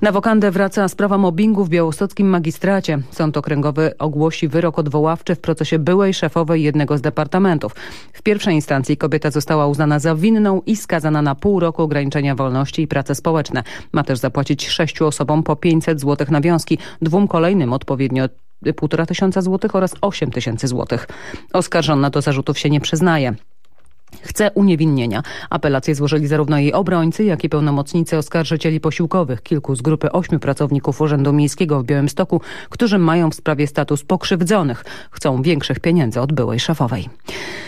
Speaker 4: Na wokandę wraca sprawa mobbingu w białostockim magistracie. Sąd okręgowy ogłosi wyrok odwoławczy w procesie byłej szefowej jednego z departamentów. W pierwszej instancji kobieta została uznana za winną i skazana na pół roku ograniczenia wolności i prace społeczne. Ma też zapłacić sześciu osobom po 500 zł nawiązki, dwóm kolejnym odpowiednio półtora tysiąca złotych oraz 8 tysięcy złotych. Oskarżona do zarzutów się nie przyznaje. Chce uniewinnienia. Apelacje złożyli zarówno jej obrońcy, jak i pełnomocnicy oskarżycieli posiłkowych, kilku z grupy ośmiu pracowników Urzędu Miejskiego w Białymstoku, którzy mają w sprawie status pokrzywdzonych. Chcą większych pieniędzy od byłej szefowej.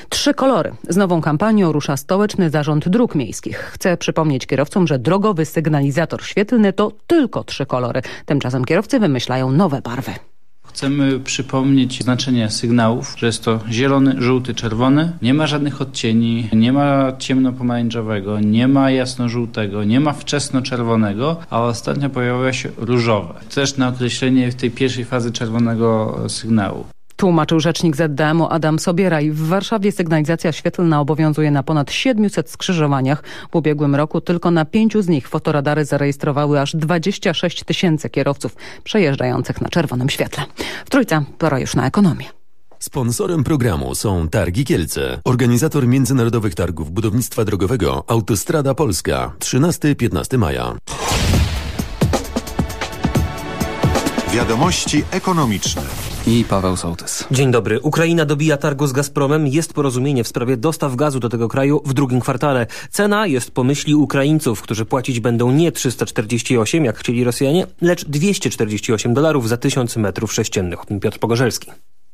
Speaker 4: Trzy kolory. Z nową kampanią rusza Stołeczny Zarząd Dróg Miejskich. Chce przypomnieć kierowcom, że drogowy sygnalizator świetlny to tylko trzy kolory. Tymczasem kierowcy wymyślają nowe barwy.
Speaker 38: Chcemy przypomnieć znaczenie sygnałów, że jest to zielony, żółty, czerwony. Nie ma żadnych odcieni, nie ma ciemnopomarańczowego, nie ma jasnożółtego, nie ma wczesnoczerwonego, a ostatnio pojawia się różowe. Też na określenie tej pierwszej fazy czerwonego sygnału.
Speaker 4: Tłumaczył rzecznik ZDM-u Adam Sobieraj. W Warszawie sygnalizacja świetlna obowiązuje na ponad 700 skrzyżowaniach. W ubiegłym roku tylko na pięciu z nich fotoradary zarejestrowały aż 26 tysięcy kierowców przejeżdżających na czerwonym świetle. W Trójce pora już na ekonomię.
Speaker 39: Sponsorem programu są Targi Kielce, organizator międzynarodowych targów budownictwa drogowego Autostrada Polska 13-15 maja.
Speaker 18: Wiadomości ekonomiczne.
Speaker 1: I Paweł Sołtys.
Speaker 40: Dzień dobry. Ukraina dobija targu z Gazpromem. Jest porozumienie w sprawie dostaw gazu do tego kraju w drugim kwartale. Cena jest po myśli Ukraińców, którzy płacić będą nie 348, jak chcieli Rosjanie, lecz 248 dolarów za tysiąc metrów sześciennych. Piotr Pogorzelski.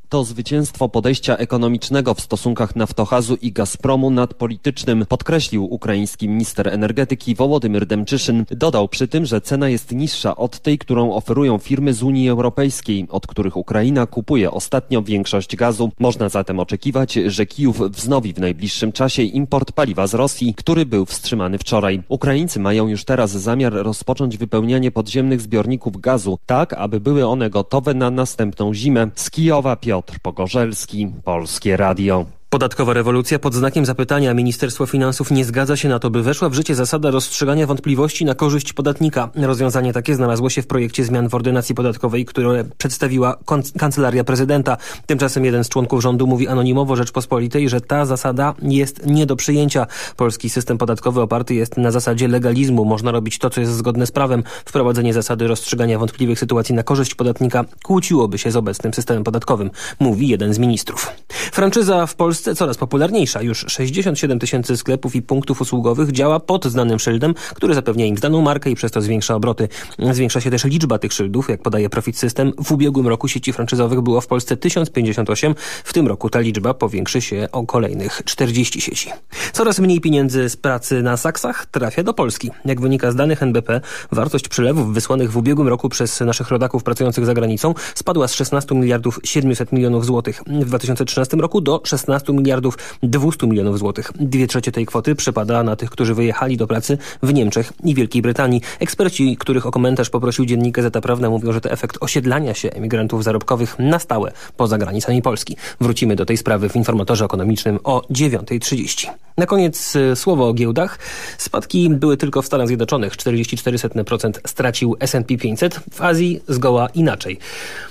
Speaker 41: To zwycięstwo podejścia ekonomicznego w stosunkach Naftochazu i Gazpromu nad politycznym, podkreślił ukraiński minister energetyki Wołodymyr Demczyszyn. Dodał przy tym, że cena jest niższa od tej, którą oferują firmy z Unii Europejskiej, od których Ukraina kupuje ostatnio większość gazu. Można zatem oczekiwać, że Kijów wznowi w najbliższym czasie import paliwa z Rosji, który był wstrzymany wczoraj. Ukraińcy mają już teraz zamiar rozpocząć wypełnianie podziemnych zbiorników gazu, tak aby były one gotowe na następną zimę. Z Kijowa Piotr Piotr Pogorzelski, Polskie Radio.
Speaker 40: Podatkowa rewolucja pod znakiem zapytania Ministerstwo Finansów nie zgadza się na to, by weszła w życie zasada rozstrzygania wątpliwości na korzyść podatnika. Rozwiązanie takie znalazło się w projekcie zmian w ordynacji podatkowej, które przedstawiła Kancelaria Prezydenta. Tymczasem jeden z członków rządu mówi anonimowo Rzeczpospolitej, że ta zasada jest nie do przyjęcia. Polski system podatkowy oparty jest na zasadzie legalizmu. Można robić to, co jest zgodne z prawem. Wprowadzenie zasady rozstrzygania wątpliwych sytuacji na korzyść podatnika kłóciłoby się z obecnym systemem podatkowym, mówi jeden z ministrów. Franczyza w Polsce Polsce coraz popularniejsza. Już 67 tysięcy sklepów i punktów usługowych działa pod znanym szyldem, który zapewnia im znaną markę i przez to zwiększa obroty. Zwiększa się też liczba tych szyldów, jak podaje Profit System. W ubiegłym roku sieci franczyzowych było w Polsce 1058. W tym roku ta liczba powiększy się o kolejnych 40 sieci. Coraz mniej pieniędzy z pracy na saksach trafia do Polski. Jak wynika z danych NBP, wartość przelewów wysłanych w ubiegłym roku przez naszych rodaków pracujących za granicą spadła z 16 miliardów 700 milionów złotych w 2013 roku do 16 miliardów 200 milionów złotych. Dwie trzecie tej kwoty przypada na tych, którzy wyjechali do pracy w Niemczech i Wielkiej Brytanii. Eksperci, których o komentarz poprosił dziennik Gazeta Prawna, mówią, że to efekt osiedlania się emigrantów zarobkowych na stałe poza granicami Polski. Wrócimy do tej sprawy w informatorze ekonomicznym o 9.30. Na koniec y, słowo o giełdach. Spadki były tylko w Stanach Zjednoczonych. 44% stracił S&P 500. W Azji zgoła inaczej.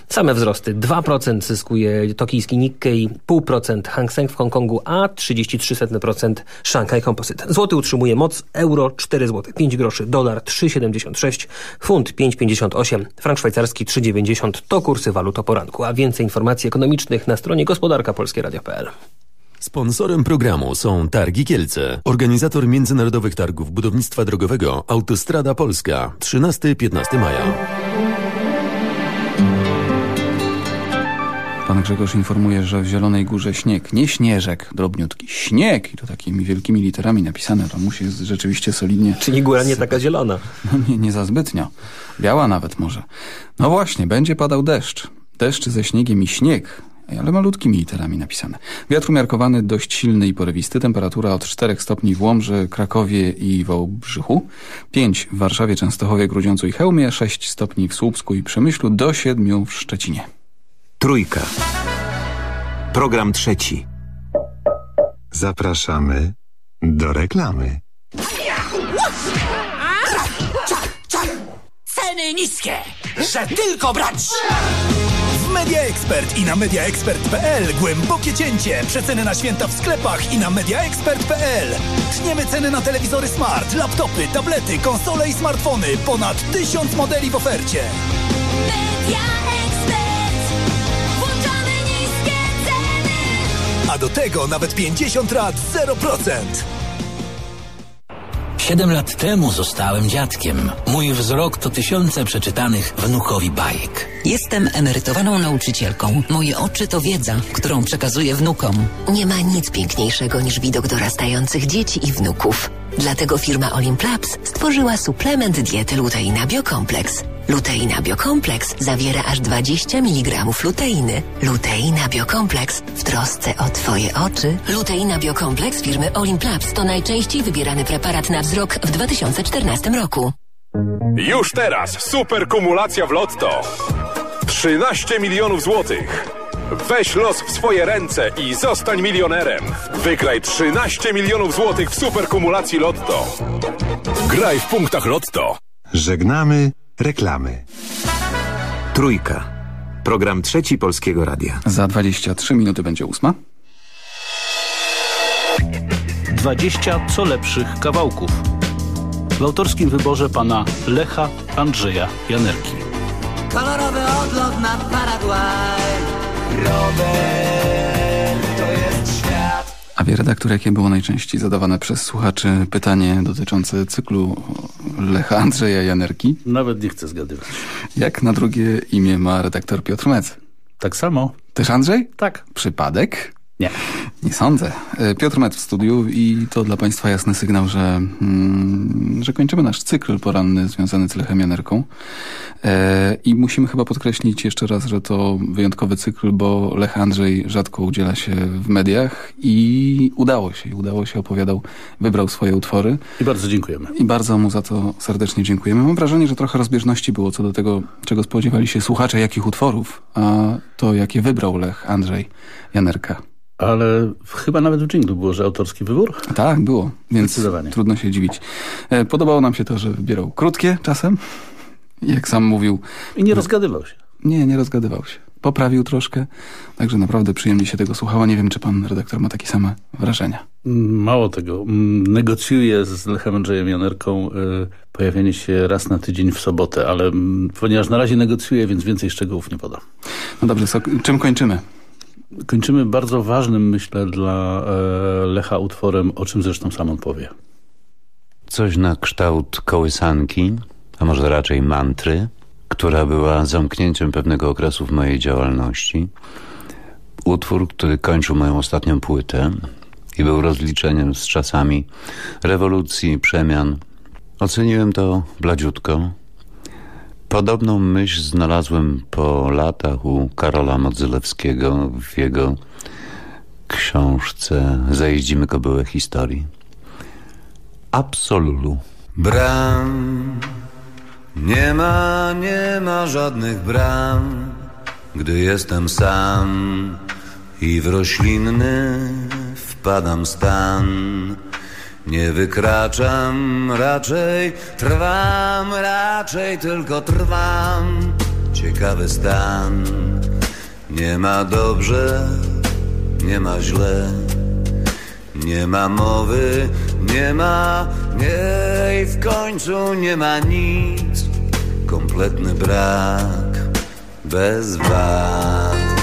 Speaker 40: Same wzrosty. 2% zyskuje tokijski Nikkei, 0,5% Hang Seng w Hongkongu, a 33% Shanghai Composite. Złoty utrzymuje moc, euro 4 zł 5 groszy, dolar 3,76, funt 5,58, frank szwajcarski 3,90 to kursy walut o poranku. A więcej informacji ekonomicznych na stronie gospodarka polskieradio.pl.
Speaker 39: Sponsorem programu są Targi Kielce, organizator międzynarodowych targów budownictwa drogowego Autostrada Polska 13-15 maja.
Speaker 1: Pan Grzegorz informuje, że w Zielonej Górze śnieg, nie śnieżek, drobniutki, śnieg i to takimi wielkimi literami napisane, to musi jest rzeczywiście solidnie...
Speaker 40: Czyli góra nie taka zielona.
Speaker 1: No nie, nie za zbytnio. Biała nawet może. No właśnie, będzie padał deszcz. Deszcz ze śniegiem i śnieg ale malutkimi literami napisane. Wiatr umiarkowany, dość silny i porywisty. Temperatura od 4 stopni w Łomży, Krakowie i Wałbrzychu. 5 w Warszawie, Częstochowie, Grudziądzu i Chełmie. 6 stopni w Słupsku i Przemyślu. Do 7 w Szczecinie.
Speaker 18: Trójka. Program trzeci. Zapraszamy do reklamy.
Speaker 19: Ceny niskie, że tylko brać! W Media Expert i na mediaexpert.pl głębokie cięcie. Przeceny na święta w sklepach i na mediaexpert.pl. Tniemy ceny na telewizory smart, laptopy, tablety, konsole i smartfony. Ponad tysiąc modeli w ofercie.
Speaker 37: Media Expert.
Speaker 19: A do tego nawet 50 lat 0%.
Speaker 42: Siedem lat temu zostałem dziadkiem. Mój wzrok to tysiące przeczytanych wnukowi bajek.
Speaker 43: Jestem emerytowaną nauczycielką. Moje oczy to wiedza, którą przekazuję wnukom.
Speaker 44: Nie ma nic piękniejszego niż widok dorastających dzieci i wnuków. Dlatego firma Olimplabs stworzyła suplement diety Luteina Biokompleks. Luteina Biokompleks zawiera aż 20 mg luteiny. Luteina Biokompleks w trosce o Twoje oczy. Luteina Biokompleks firmy Olimplabs to najczęściej wybierany preparat na wzrok w 2014 roku.
Speaker 45: Już teraz super kumulacja w Lotto. 13 milionów złotych. Weź los w swoje ręce i zostań milionerem. Wygraj 13 milionów złotych w super kumulacji Lotto. Graj w punktach Lotto.
Speaker 18: Żegnamy reklamy. Trójka. Program trzeci Polskiego Radia.
Speaker 1: Za 23 minuty będzie ósma.
Speaker 33: 20 co lepszych kawałków. W autorskim wyborze pana Lecha Andrzeja Janerki.
Speaker 46: Kolorowy odlot nad Paragwaj Robert, świat
Speaker 1: A wie redaktor, jakie było najczęściej zadawane przez słuchaczy pytanie dotyczące cyklu Lecha Andrzeja Janerki?
Speaker 33: Nawet nie chcę zgadywać.
Speaker 1: Jak na drugie imię ma redaktor Piotr Mec?
Speaker 33: Tak samo.
Speaker 1: Też Andrzej?
Speaker 33: Tak.
Speaker 1: Przypadek?
Speaker 33: Nie.
Speaker 1: Nie sądzę. E, Piotr Met w studiu i to dla Państwa jasny sygnał, że, mm, że kończymy nasz cykl poranny związany z Lechem Janerką. E, I musimy chyba podkreślić jeszcze raz, że to wyjątkowy cykl, bo Lech Andrzej rzadko udziela się w mediach i udało się. Udało się, opowiadał, wybrał swoje utwory.
Speaker 33: I bardzo dziękujemy.
Speaker 1: I bardzo mu za to serdecznie dziękujemy. Mam wrażenie, że trochę rozbieżności było co do tego, czego spodziewali się słuchacze, jakich utworów, a to jakie wybrał Lech Andrzej Janerka.
Speaker 33: Ale chyba nawet w dżinglu było, że autorski wybór?
Speaker 1: Tak, było, więc trudno się dziwić. E, Podobało nam się to, że wybierał krótkie czasem, jak sam mówił.
Speaker 33: I nie rozgadywał się.
Speaker 1: Nie, nie rozgadywał się. Poprawił troszkę, także naprawdę przyjemnie się tego słuchało. Nie wiem, czy pan redaktor ma takie same wrażenia.
Speaker 33: Mało tego. Mm, Negocjuję z Lechem Andrzejem Janerką y, pojawienie się raz na tydzień w sobotę, ale mm, ponieważ na razie negocjuję, więc więcej szczegółów nie podam.
Speaker 1: No dobrze, so, czym kończymy?
Speaker 33: Kończymy bardzo ważnym, myślę, dla e, Lecha utworem, o czym zresztą sam on powie.
Speaker 47: Coś na kształt kołysanki, a może raczej mantry, która była zamknięciem pewnego okresu w mojej działalności. Utwór, który kończył moją ostatnią płytę i był rozliczeniem z czasami rewolucji, przemian. Oceniłem to bladziutko. Podobną myśl znalazłem po latach u Karola Modzylewskiego w jego książce Zajeździmy kobyłę historii. Absolulu.
Speaker 48: Bram, nie ma, nie ma żadnych bram, gdy jestem sam i w roślinny wpadam stan. Nie wykraczam, raczej trwam, raczej tylko trwam. Ciekawy stan, nie ma dobrze, nie ma źle. Nie ma mowy, nie ma, nie i w końcu nie ma nic. Kompletny brak, bez wad.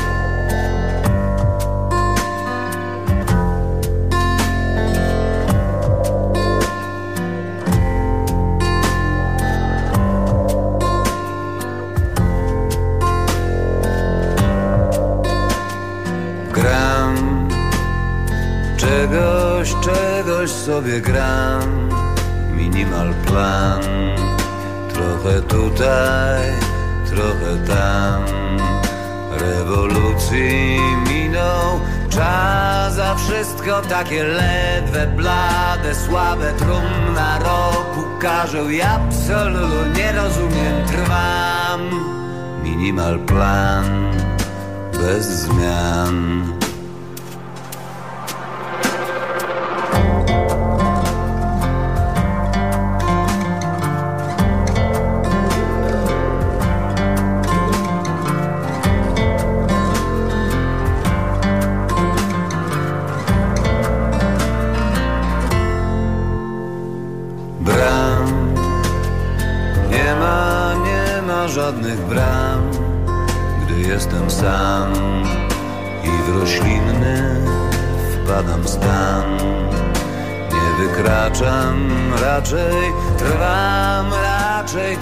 Speaker 48: Czegoś sobie gram. Minimal plan. Trochę tutaj, trochę tam. Rewolucji minął. Czas, a wszystko takie ledwe, blade, słabe, trumna roku każą i absolutnie nie rozumiem, trwam. Minimal plan, bez zmian.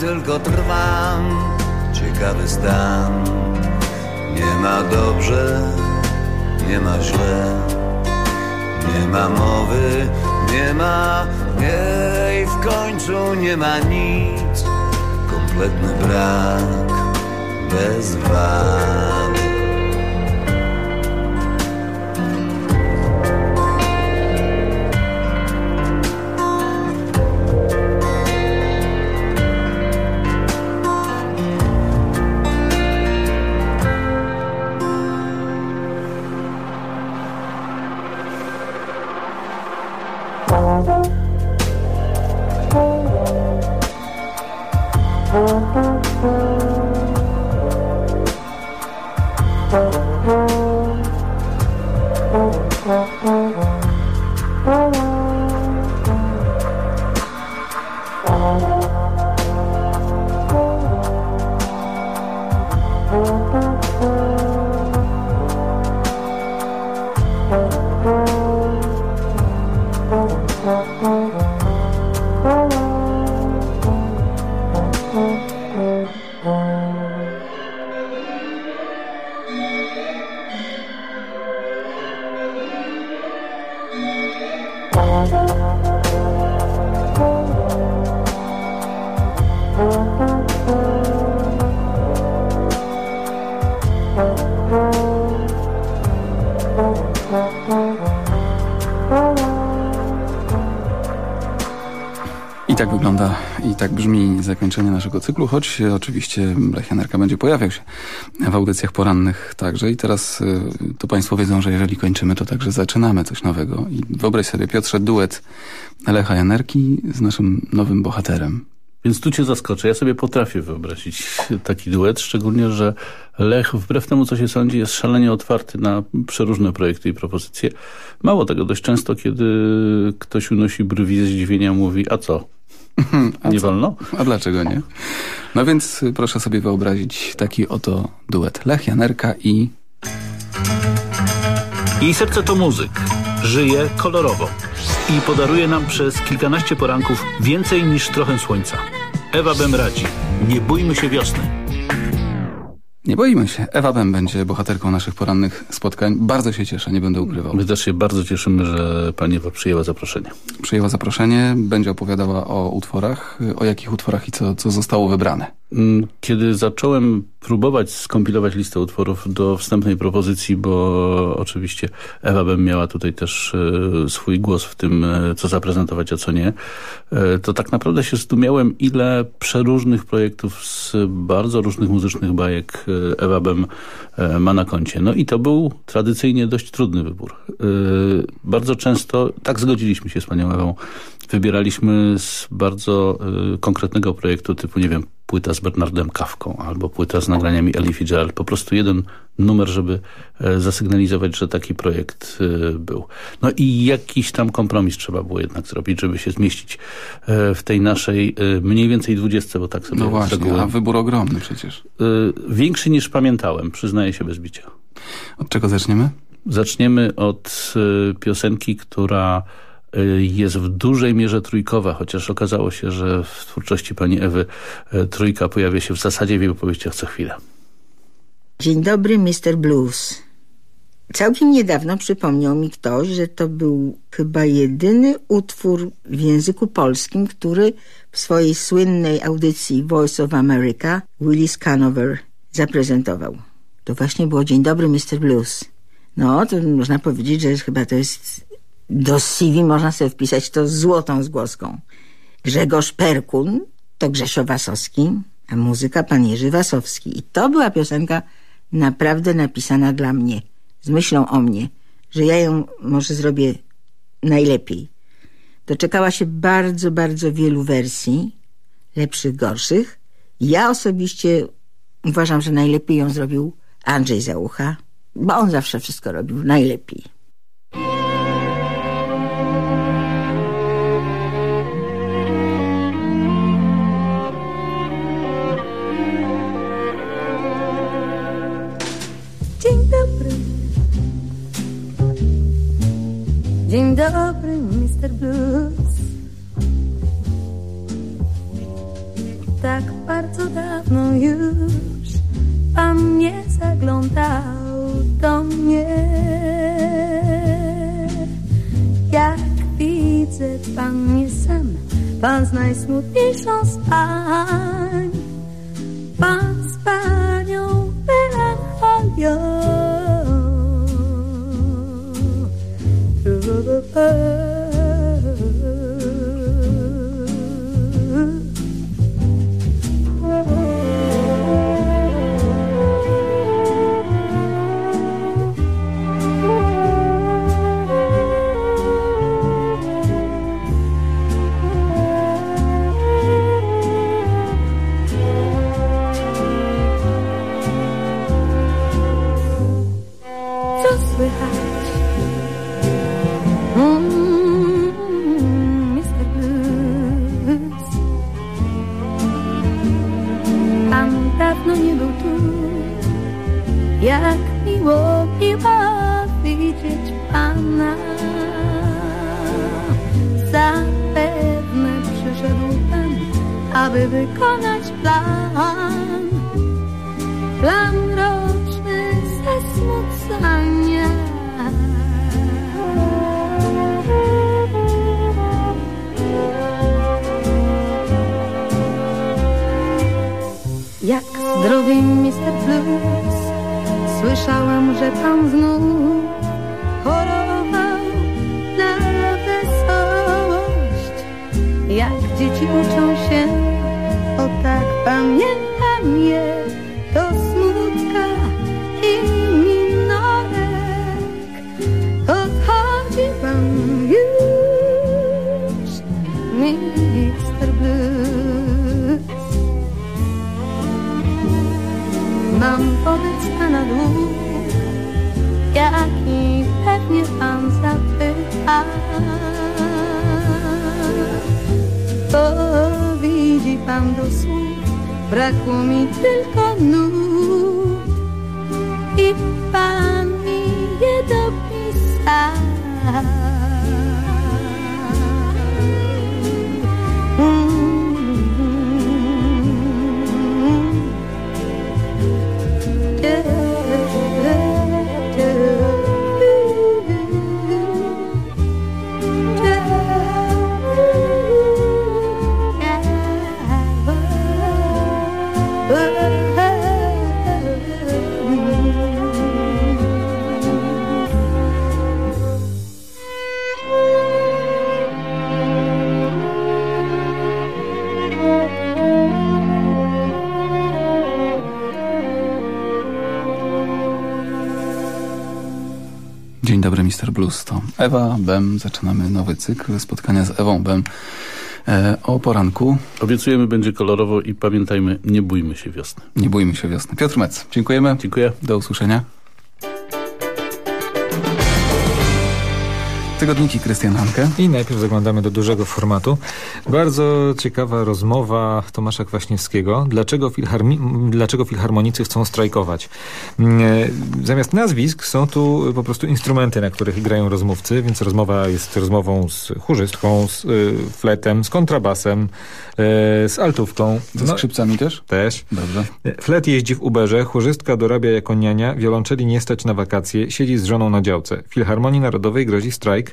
Speaker 48: Tylko trwam. Ciekawy stan, nie ma dobrze, nie ma źle. Nie ma mowy, nie ma, nie i w końcu nie ma nic. Kompletny brak, bez wad.
Speaker 1: Tak brzmi zakończenie naszego cyklu, choć e, oczywiście Lech Janerka będzie pojawiał się w audycjach porannych także. I teraz y, to Państwo wiedzą, że jeżeli kończymy, to także zaczynamy coś nowego. I wyobraź sobie, Piotrze, duet Lecha Janerki z naszym nowym bohaterem.
Speaker 33: Więc tu cię zaskoczę. Ja sobie potrafię wyobrazić taki duet, szczególnie, że Lech, wbrew temu, co się sądzi, jest szalenie otwarty na przeróżne projekty i propozycje. Mało tego, dość często, kiedy ktoś unosi brwi ze zdziwienia, mówi, a co?
Speaker 1: A
Speaker 33: nie
Speaker 1: co?
Speaker 33: wolno?
Speaker 1: A dlaczego nie? No więc y, proszę sobie wyobrazić taki oto duet Lech Janerka i
Speaker 49: Jej serce to muzyk. Żyje kolorowo. I podaruje nam przez kilkanaście poranków więcej niż trochę słońca. Ewa Bem radzi. Nie bójmy się wiosny.
Speaker 1: Nie boimy się. Ewa Bem będzie bohaterką naszych porannych spotkań. Bardzo się cieszę, nie będę ukrywał.
Speaker 33: My też się bardzo cieszymy, że pani Ewa przyjęła zaproszenie.
Speaker 1: Przyjęła zaproszenie, będzie opowiadała o utworach. O jakich utworach i co, co zostało wybrane?
Speaker 33: Mm, Kiedy zacząłem próbować skompilować listę utworów do wstępnej propozycji, bo oczywiście Ewa Bem miała tutaj też e, swój głos w tym, e, co zaprezentować, a co nie, e, to tak naprawdę się zdumiałem, ile przeróżnych projektów z bardzo różnych muzycznych bajek Ewa Bem e, ma na koncie. No i to był tradycyjnie dość trudny wybór. Bardzo często, tak zgodziliśmy się z panią Ewą, wybieraliśmy z bardzo konkretnego projektu typu, nie wiem, płyta z Bernardem Kawką albo płyta z nagraniami Ellie Fitzgerald. Po prostu jeden numer, żeby e, zasygnalizować, że taki projekt e, był. No i jakiś tam kompromis trzeba było jednak zrobić, żeby się zmieścić e, w tej naszej mniej więcej dwudziestce, bo tak sobie
Speaker 1: No właśnie, a wybór ogromny przecież.
Speaker 33: Większy niż pamiętałem, przyznaję się bez bicia.
Speaker 1: Od czego zaczniemy?
Speaker 33: Zaczniemy od piosenki, która jest w dużej mierze trójkowa, chociaż okazało się, że w twórczości pani Ewy e, trójka pojawia się w zasadzie w jej opowieściach co chwilę.
Speaker 50: Dzień dobry, Mr. Blues. Całkiem niedawno przypomniał mi ktoś, że to był chyba jedyny utwór w języku polskim, który w swojej słynnej audycji Voice of America Willis Canover zaprezentował. to właśnie było Dzień dobry Mr. Blues. No, to można powiedzieć, że chyba to jest do CV można sobie wpisać to z złotą zgłoską. Grzegorz Perkun to Grzesio Wasowski, a muzyka pan Jerzy Wasowski. I to była piosenka naprawdę napisana dla mnie, z myślą o mnie, że ja ją może zrobię najlepiej. Doczekała się bardzo, bardzo wielu wersji, lepszych, gorszych. Ja osobiście uważam, że najlepiej ją zrobił Andrzej Załucha, bo on zawsze wszystko robił najlepiej.
Speaker 37: Dzień dobry, Mr. Blues. Tak bardzo dawno już pan nie zaglądał do mnie. Jak widzę, pan nie sam, pan z najsmutniejszą z pań. Pan z panią melancholią. Co Jak miło, miło widzieć pana. Zapewne przyszedł pan, aby wykonać plan. Plan roczny zasmucania. Jak zdrowy Mr. Blues Słyszałam, że pan znów chorował na wesołość. Jak dzieci uczą się, wobec pana dług, jaki pewnie pan zapyta. Bo widzi pan do słów, brakło mi tylko nut
Speaker 1: Blues. To Ewa Bem. Zaczynamy nowy cykl spotkania z Ewą Bem e, o poranku.
Speaker 33: Obiecujemy, będzie kolorowo i pamiętajmy, nie bójmy się wiosny.
Speaker 1: Nie bójmy się wiosny. Piotr Mec, dziękujemy.
Speaker 33: Dziękuję.
Speaker 1: Do usłyszenia. Tygodniki Krystian Hanke.
Speaker 51: I najpierw zaglądamy do dużego formatu. Bardzo ciekawa rozmowa Tomasza Kwaśniewskiego. Dlaczego, filharmi- dlaczego filharmonicy chcą strajkować? Mm, e, Zamiast nazwisk są tu po prostu instrumenty, na których grają rozmówcy, więc rozmowa jest rozmową z chórzystką, z y, fletem, z kontrabasem, y, z altówką.
Speaker 1: Ze skrzypcami też?
Speaker 51: Też.
Speaker 1: Dobrze.
Speaker 51: Flet jeździ w Uberze, chórzystka dorabia jako niania, wiolonczeli nie stać na wakacje, siedzi z żoną na działce. Filharmonii Narodowej grozi strajk,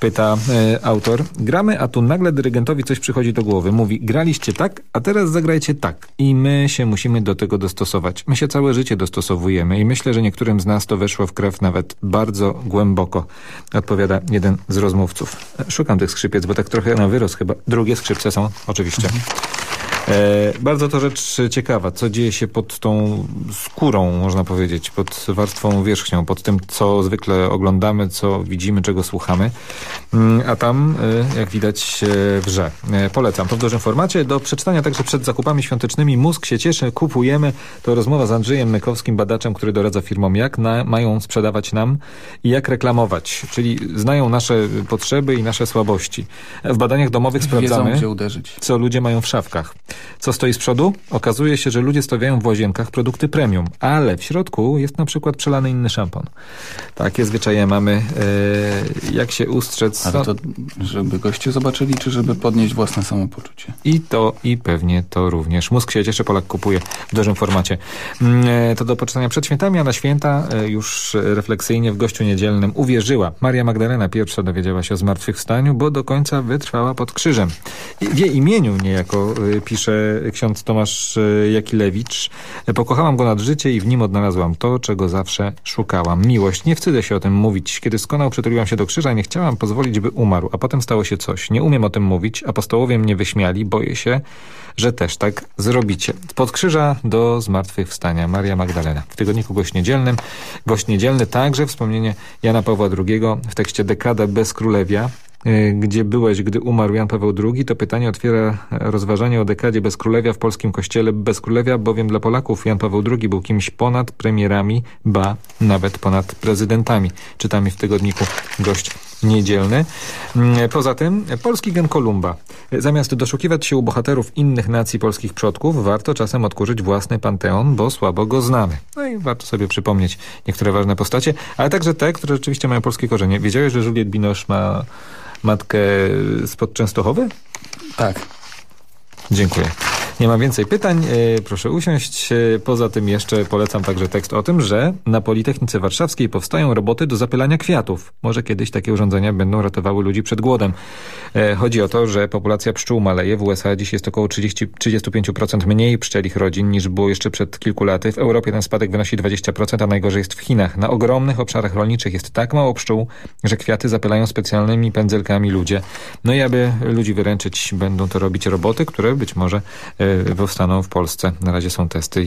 Speaker 35: Pyta e, autor. Gramy, a tu nagle dyrygentowi coś przychodzi do głowy. Mówi, graliście tak, a teraz zagrajcie tak. I my się musimy do tego dostosować. My się całe życie dostosowujemy i myślę, że niektórym z nas to weszło w krew nawet bardzo głęboko. Odpowiada jeden z rozmówców. E, Szukam tych skrzypiec, bo tak trochę na wyrost chyba. Drugie skrzypce są, oczywiście. E, bardzo to rzecz ciekawa, co dzieje się pod tą skórą, można powiedzieć, pod warstwą wierzchnią, pod tym, co zwykle oglądamy, co widzimy, czego słuchamy. Mm, A tam, e, jak widać, e, wrze. E, Polecam. To w dużym formacie. Do przeczytania także przed zakupami świątecznymi. Mózg się cieszy, kupujemy. To rozmowa z Andrzejem Mykowskim, badaczem, który doradza firmom, jak na, mają sprzedawać nam i jak reklamować. Czyli znają nasze potrzeby i nasze słabości. W badaniach domowych
Speaker 1: Wiedzą,
Speaker 35: sprawdzamy,
Speaker 1: uderzyć.
Speaker 35: co ludzie mają w szafkach. Co stoi z przodu? Okazuje się, że ludzie stawiają w łazienkach produkty premium, ale w środku jest na przykład przelany inny szampon. Takie zwyczaje mamy. E, jak się ustrzec?
Speaker 1: Ale to, żeby goście zobaczyli, czy żeby podnieść własne samopoczucie?
Speaker 35: I to, i pewnie to również. Mózg się cieszy, Polak kupuje w dużym formacie. E, To do poczytania przed świętami, a na święta e, już refleksyjnie w gościu niedzielnym uwierzyła. Maria Magdalena pierwsza dowiedziała się o zmartwychwstaniu, bo do końca wytrwała pod krzyżem. I W jej imieniu niejako pisze ksiądz Tomasz e, Jakilewicz. E, Pokochałam go nad życie i w nim odnalazłam to, czego zawsze szukałam. Miłość. Nie wstydzę się o tym mówić. Kiedy skonał, przytuliłam się do krzyża i nie chciałam pozwolić, by umarł, a potem stało się coś. Nie umiem o tym mówić. Apostołowie mnie wyśmiali. Boję się, że też tak zrobicie. Pod krzyża do zmartwychwstania. Maria Magdalena. W tygodniku Gość Niedzielnym. Gość Niedzielny także wspomnienie Jana Pawła II w tekście Dekada bez królewia. Y, Gdzie byłeś, gdy umarł Jan Paweł II? To pytanie otwiera rozważanie o dekadzie bez królewia w polskim kościele. Bez królewia, bowiem dla Polaków Jan Paweł II był kimś ponad premierami, ba, nawet ponad prezydentami. Czytamy w tygodniku Gość Niedzielny. Mm, Poza tym polski gen Kolumba. Zamiast doszukiwać się u bohaterów innych nacji polskich przodków, warto czasem odkurzyć własny panteon, bo słabo go znamy. No i warto sobie przypomnieć niektóre ważne postacie, ale także te, które rzeczywiście mają polskie korzenie. Wiedziałeś, że Juliette Binoche ma matkę spod Częstochowy?
Speaker 1: Tak.
Speaker 35: Dziękuję. Nie ma więcej pytań, e, proszę usiąść. E, Poza tym jeszcze polecam także tekst o tym, że na Politechnice Warszawskiej powstają roboty do zapylania kwiatów. Może kiedyś takie urządzenia będą ratowały ludzi przed głodem. E, Chodzi o to, że populacja pszczół maleje. W USA dziś jest około 30, 35% mniej pszczelich rodzin niż było jeszcze przed kilku laty. W Europie ten spadek wynosi 20%, a najgorzej jest w Chinach. Na ogromnych obszarach rolniczych jest tak mało pszczół, że kwiaty zapylają specjalnymi pędzelkami ludzie. No i aby ludzi wyręczyć, będą to robić roboty, które być może powstaną w Polsce. Na razie są testy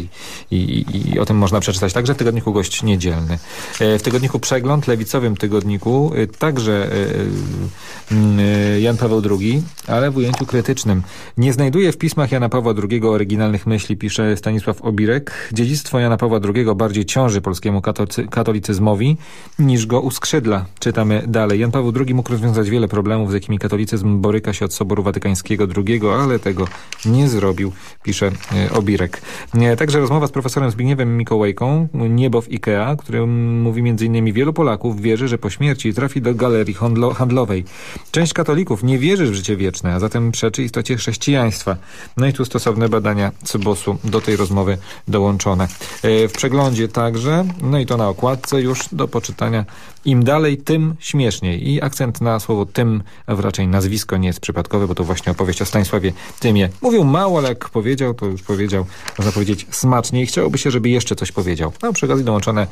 Speaker 35: i, i, i o tym można przeczytać także w tygodniku Gość Niedzielny. E, W tygodniku Przegląd, lewicowym tygodniku, e, także e, Jan Paweł II, ale w ujęciu krytycznym. Nie znajduje w pismach Jana Pawła II oryginalnych myśli, pisze Stanisław Obirek. Dziedzictwo Jana Pawła II bardziej ciąży polskiemu katolicy- katolicyzmowi niż go uskrzydla. Czytamy dalej. Jan Paweł II mógł rozwiązać wiele problemów, z jakimi katolicyzm boryka się od Soboru Watykańskiego II, ale tego nie zrobił, pisze e, Obirek. E, Także rozmowa z profesorem Zbigniewem Mikołajką, Niebo w IKEA, który mówi m.in. wielu Polaków wierzy, że po śmierci trafi do galerii handlo handlowej. Część katolików nie wierzy w życie wieczne, a zatem przeczy istocie chrześcijaństwa. No i tu stosowne badania Cybosu do tej rozmowy dołączone. E, W przeglądzie także, no i to na okładce już do poczytania. Im dalej, tym śmieszniej. I akcent na słowo tym, a raczej nazwisko nie jest przypadkowe, bo to właśnie opowieść o Stanisławie Tymie. Mówił mało, ale jak powiedział, to już powiedział, można powiedzieć, smacznie i chciałoby się, żeby jeszcze coś powiedział. No przy okazji dołączone,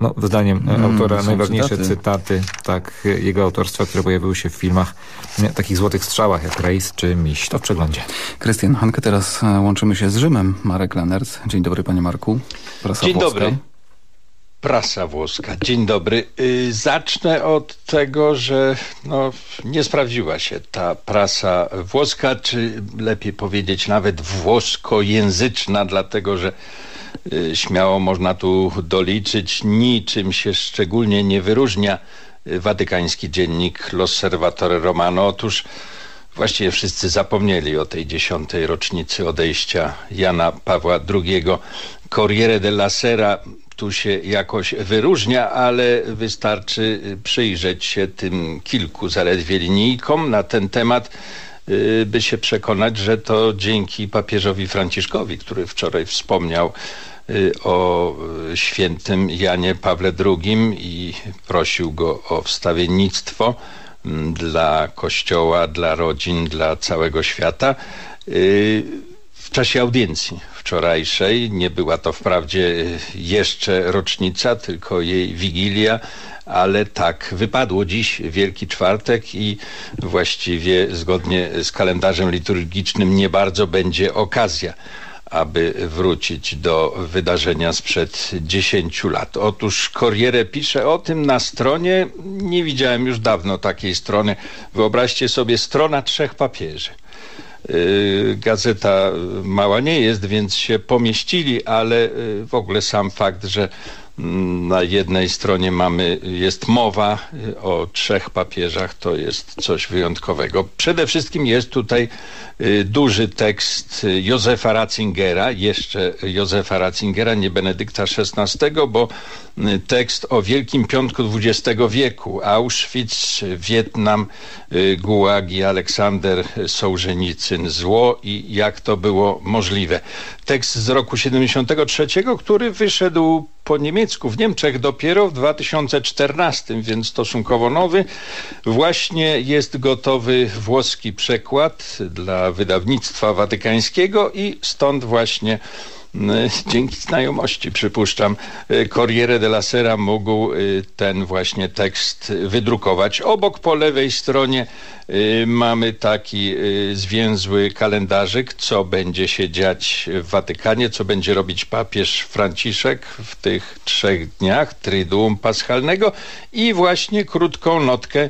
Speaker 35: no zdaniem e,
Speaker 1: Mm,
Speaker 35: autora, najważniejsze
Speaker 1: cytaty.
Speaker 35: cytaty, tak, jego autorstwa, które pojawiły się w filmach, e, takich złotych strzałach, jak Rejs czy Miś. To w przeglądzie.
Speaker 1: Krystian Hanke, teraz e, łączymy się z Rzymem. Marek Laners. Dzień dobry, panie Marku. Prasa
Speaker 52: Dzień
Speaker 1: włoska.
Speaker 52: dobry. Prasa włoska. Dzień dobry. Y, Zacznę od tego, że no, nie sprawdziła się ta prasa włoska, czy lepiej powiedzieć nawet włoskojęzyczna, dlatego że y, śmiało można tu doliczyć, niczym się szczególnie nie wyróżnia y, watykański dziennik L'Osservatore Romano. Otóż Właściwie wszyscy zapomnieli o tej dziesiątej rocznicy odejścia Jana Pawła II. Corriere della Sera tu się jakoś wyróżnia, ale wystarczy przyjrzeć się tym kilku zaledwie linijkom na ten temat, y, by się przekonać, że to dzięki papieżowi Franciszkowi, który wczoraj wspomniał y, o y, świętym Janie Pawle II i prosił go o wstawiennictwo, dla Kościoła, dla rodzin, dla całego świata. Y, w czasie audiencji wczorajszej, nie była to wprawdzie jeszcze rocznica, tylko jej wigilia, ale tak wypadło dziś Wielki Czwartek i właściwie zgodnie z kalendarzem liturgicznym nie bardzo będzie okazja aby wrócić do wydarzenia sprzed 10 lat. Otóż Corriere pisze o tym na stronie, nie widziałem już dawno takiej strony. Wyobraźcie sobie strona trzech papieży. Yy, gazeta mała nie jest, więc się pomieścili, ale yy, w ogóle sam fakt, że na jednej stronie mamy, jest mowa o trzech papieżach, to jest coś wyjątkowego. Przede wszystkim jest tutaj duży tekst Józefa Ratzingera, jeszcze Józefa Ratzingera, nie Benedykta XVI, bo tekst o Wielkim Piątku XX wieku, Auschwitz, Wietnam, Gułagi, Aleksander Sołżenicyn, zło i jak to było możliwe. Tekst z roku 73, który wyszedł po niemiecku w Niemczech dopiero w 2014, więc stosunkowo nowy. Właśnie jest gotowy włoski przekład dla wydawnictwa watykańskiego i stąd właśnie dzięki znajomości, przypuszczam, Corriere della Sera mógł ten właśnie tekst wydrukować. Obok po lewej stronie mamy taki zwięzły kalendarzyk, co będzie się dziać w Watykanie, co będzie robić papież Franciszek w tych trzech dniach Triduum Paschalnego i właśnie krótką notkę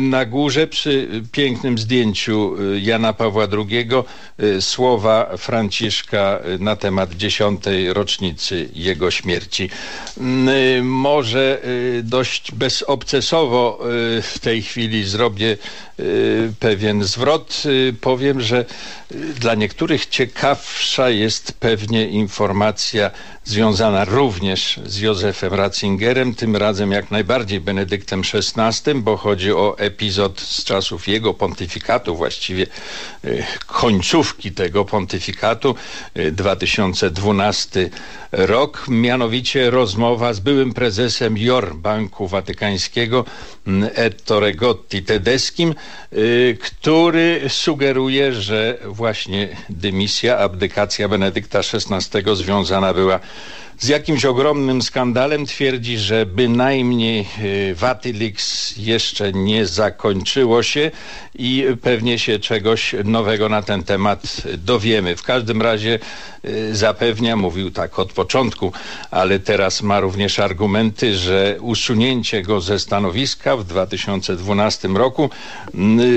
Speaker 52: na górze przy pięknym zdjęciu Jana Pawła II słowa Franciszka na temat dziesiątej rocznicy jego śmierci. Może dość bezobcesowo w tej chwili zrobię pewien zwrot. Powiem, że dla niektórych ciekawsza jest pewnie informacja związana również z Józefem Ratzingerem, tym razem jak najbardziej Benedyktem XVI, bo chodzi o epizod z czasów jego pontyfikatu, właściwie końcówki tego pontyfikatu, 2012 rok, mianowicie rozmowa z byłym prezesem JOR Banku Watykańskiego Ettore Gotti Tedeskim, który sugeruje, że właśnie dymisja, abdykacja Benedykta XVI związana była z jakimś ogromnym skandalem. Twierdzi, że bynajmniej Watylix jeszcze nie zakończyło się i pewnie się czegoś nowego na ten temat dowiemy. W każdym razie zapewnia, mówił tak od początku, ale teraz ma również argumenty, że usunięcie go ze stanowiska w 2012 roku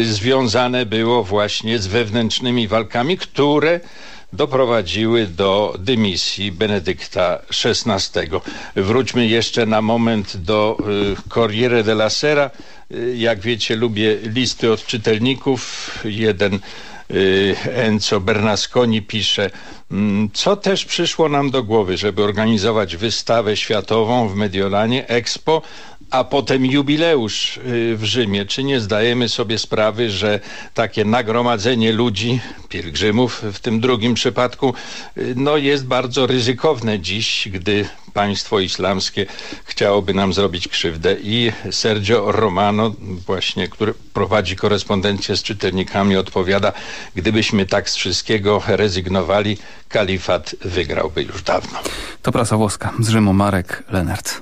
Speaker 52: związane było właśnie z wewnętrznymi walkami, które doprowadziły do dymisji Benedykta XVI. Wróćmy jeszcze na moment do Corriere della Sera. Jak wiecie, lubię listy od czytelników. Jeden Enzo Bernasconi pisze, co też przyszło nam do głowy, żeby organizować wystawę światową w Mediolanie Expo, a potem jubileusz w Rzymie. Czy nie zdajemy sobie sprawy, że takie nagromadzenie ludzi, pielgrzymów w tym drugim przypadku, no jest bardzo ryzykowne dziś, gdy państwo islamskie chciałoby nam zrobić krzywdę. I Sergio Romano, właśnie, który prowadzi korespondencję z czytelnikami, odpowiada, gdybyśmy tak z wszystkiego rezygnowali, kalifat wygrałby już dawno.
Speaker 1: To prasa włoska. Z Rzymu Marek Lenert.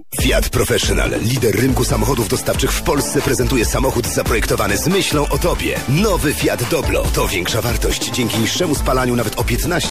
Speaker 53: Fiat Professional, lider rynku samochodów dostawczych w Polsce, prezentuje samochód zaprojektowany z myślą o tobie. Nowy Fiat Doblo to większa wartość dzięki niższemu spalaniu nawet o 15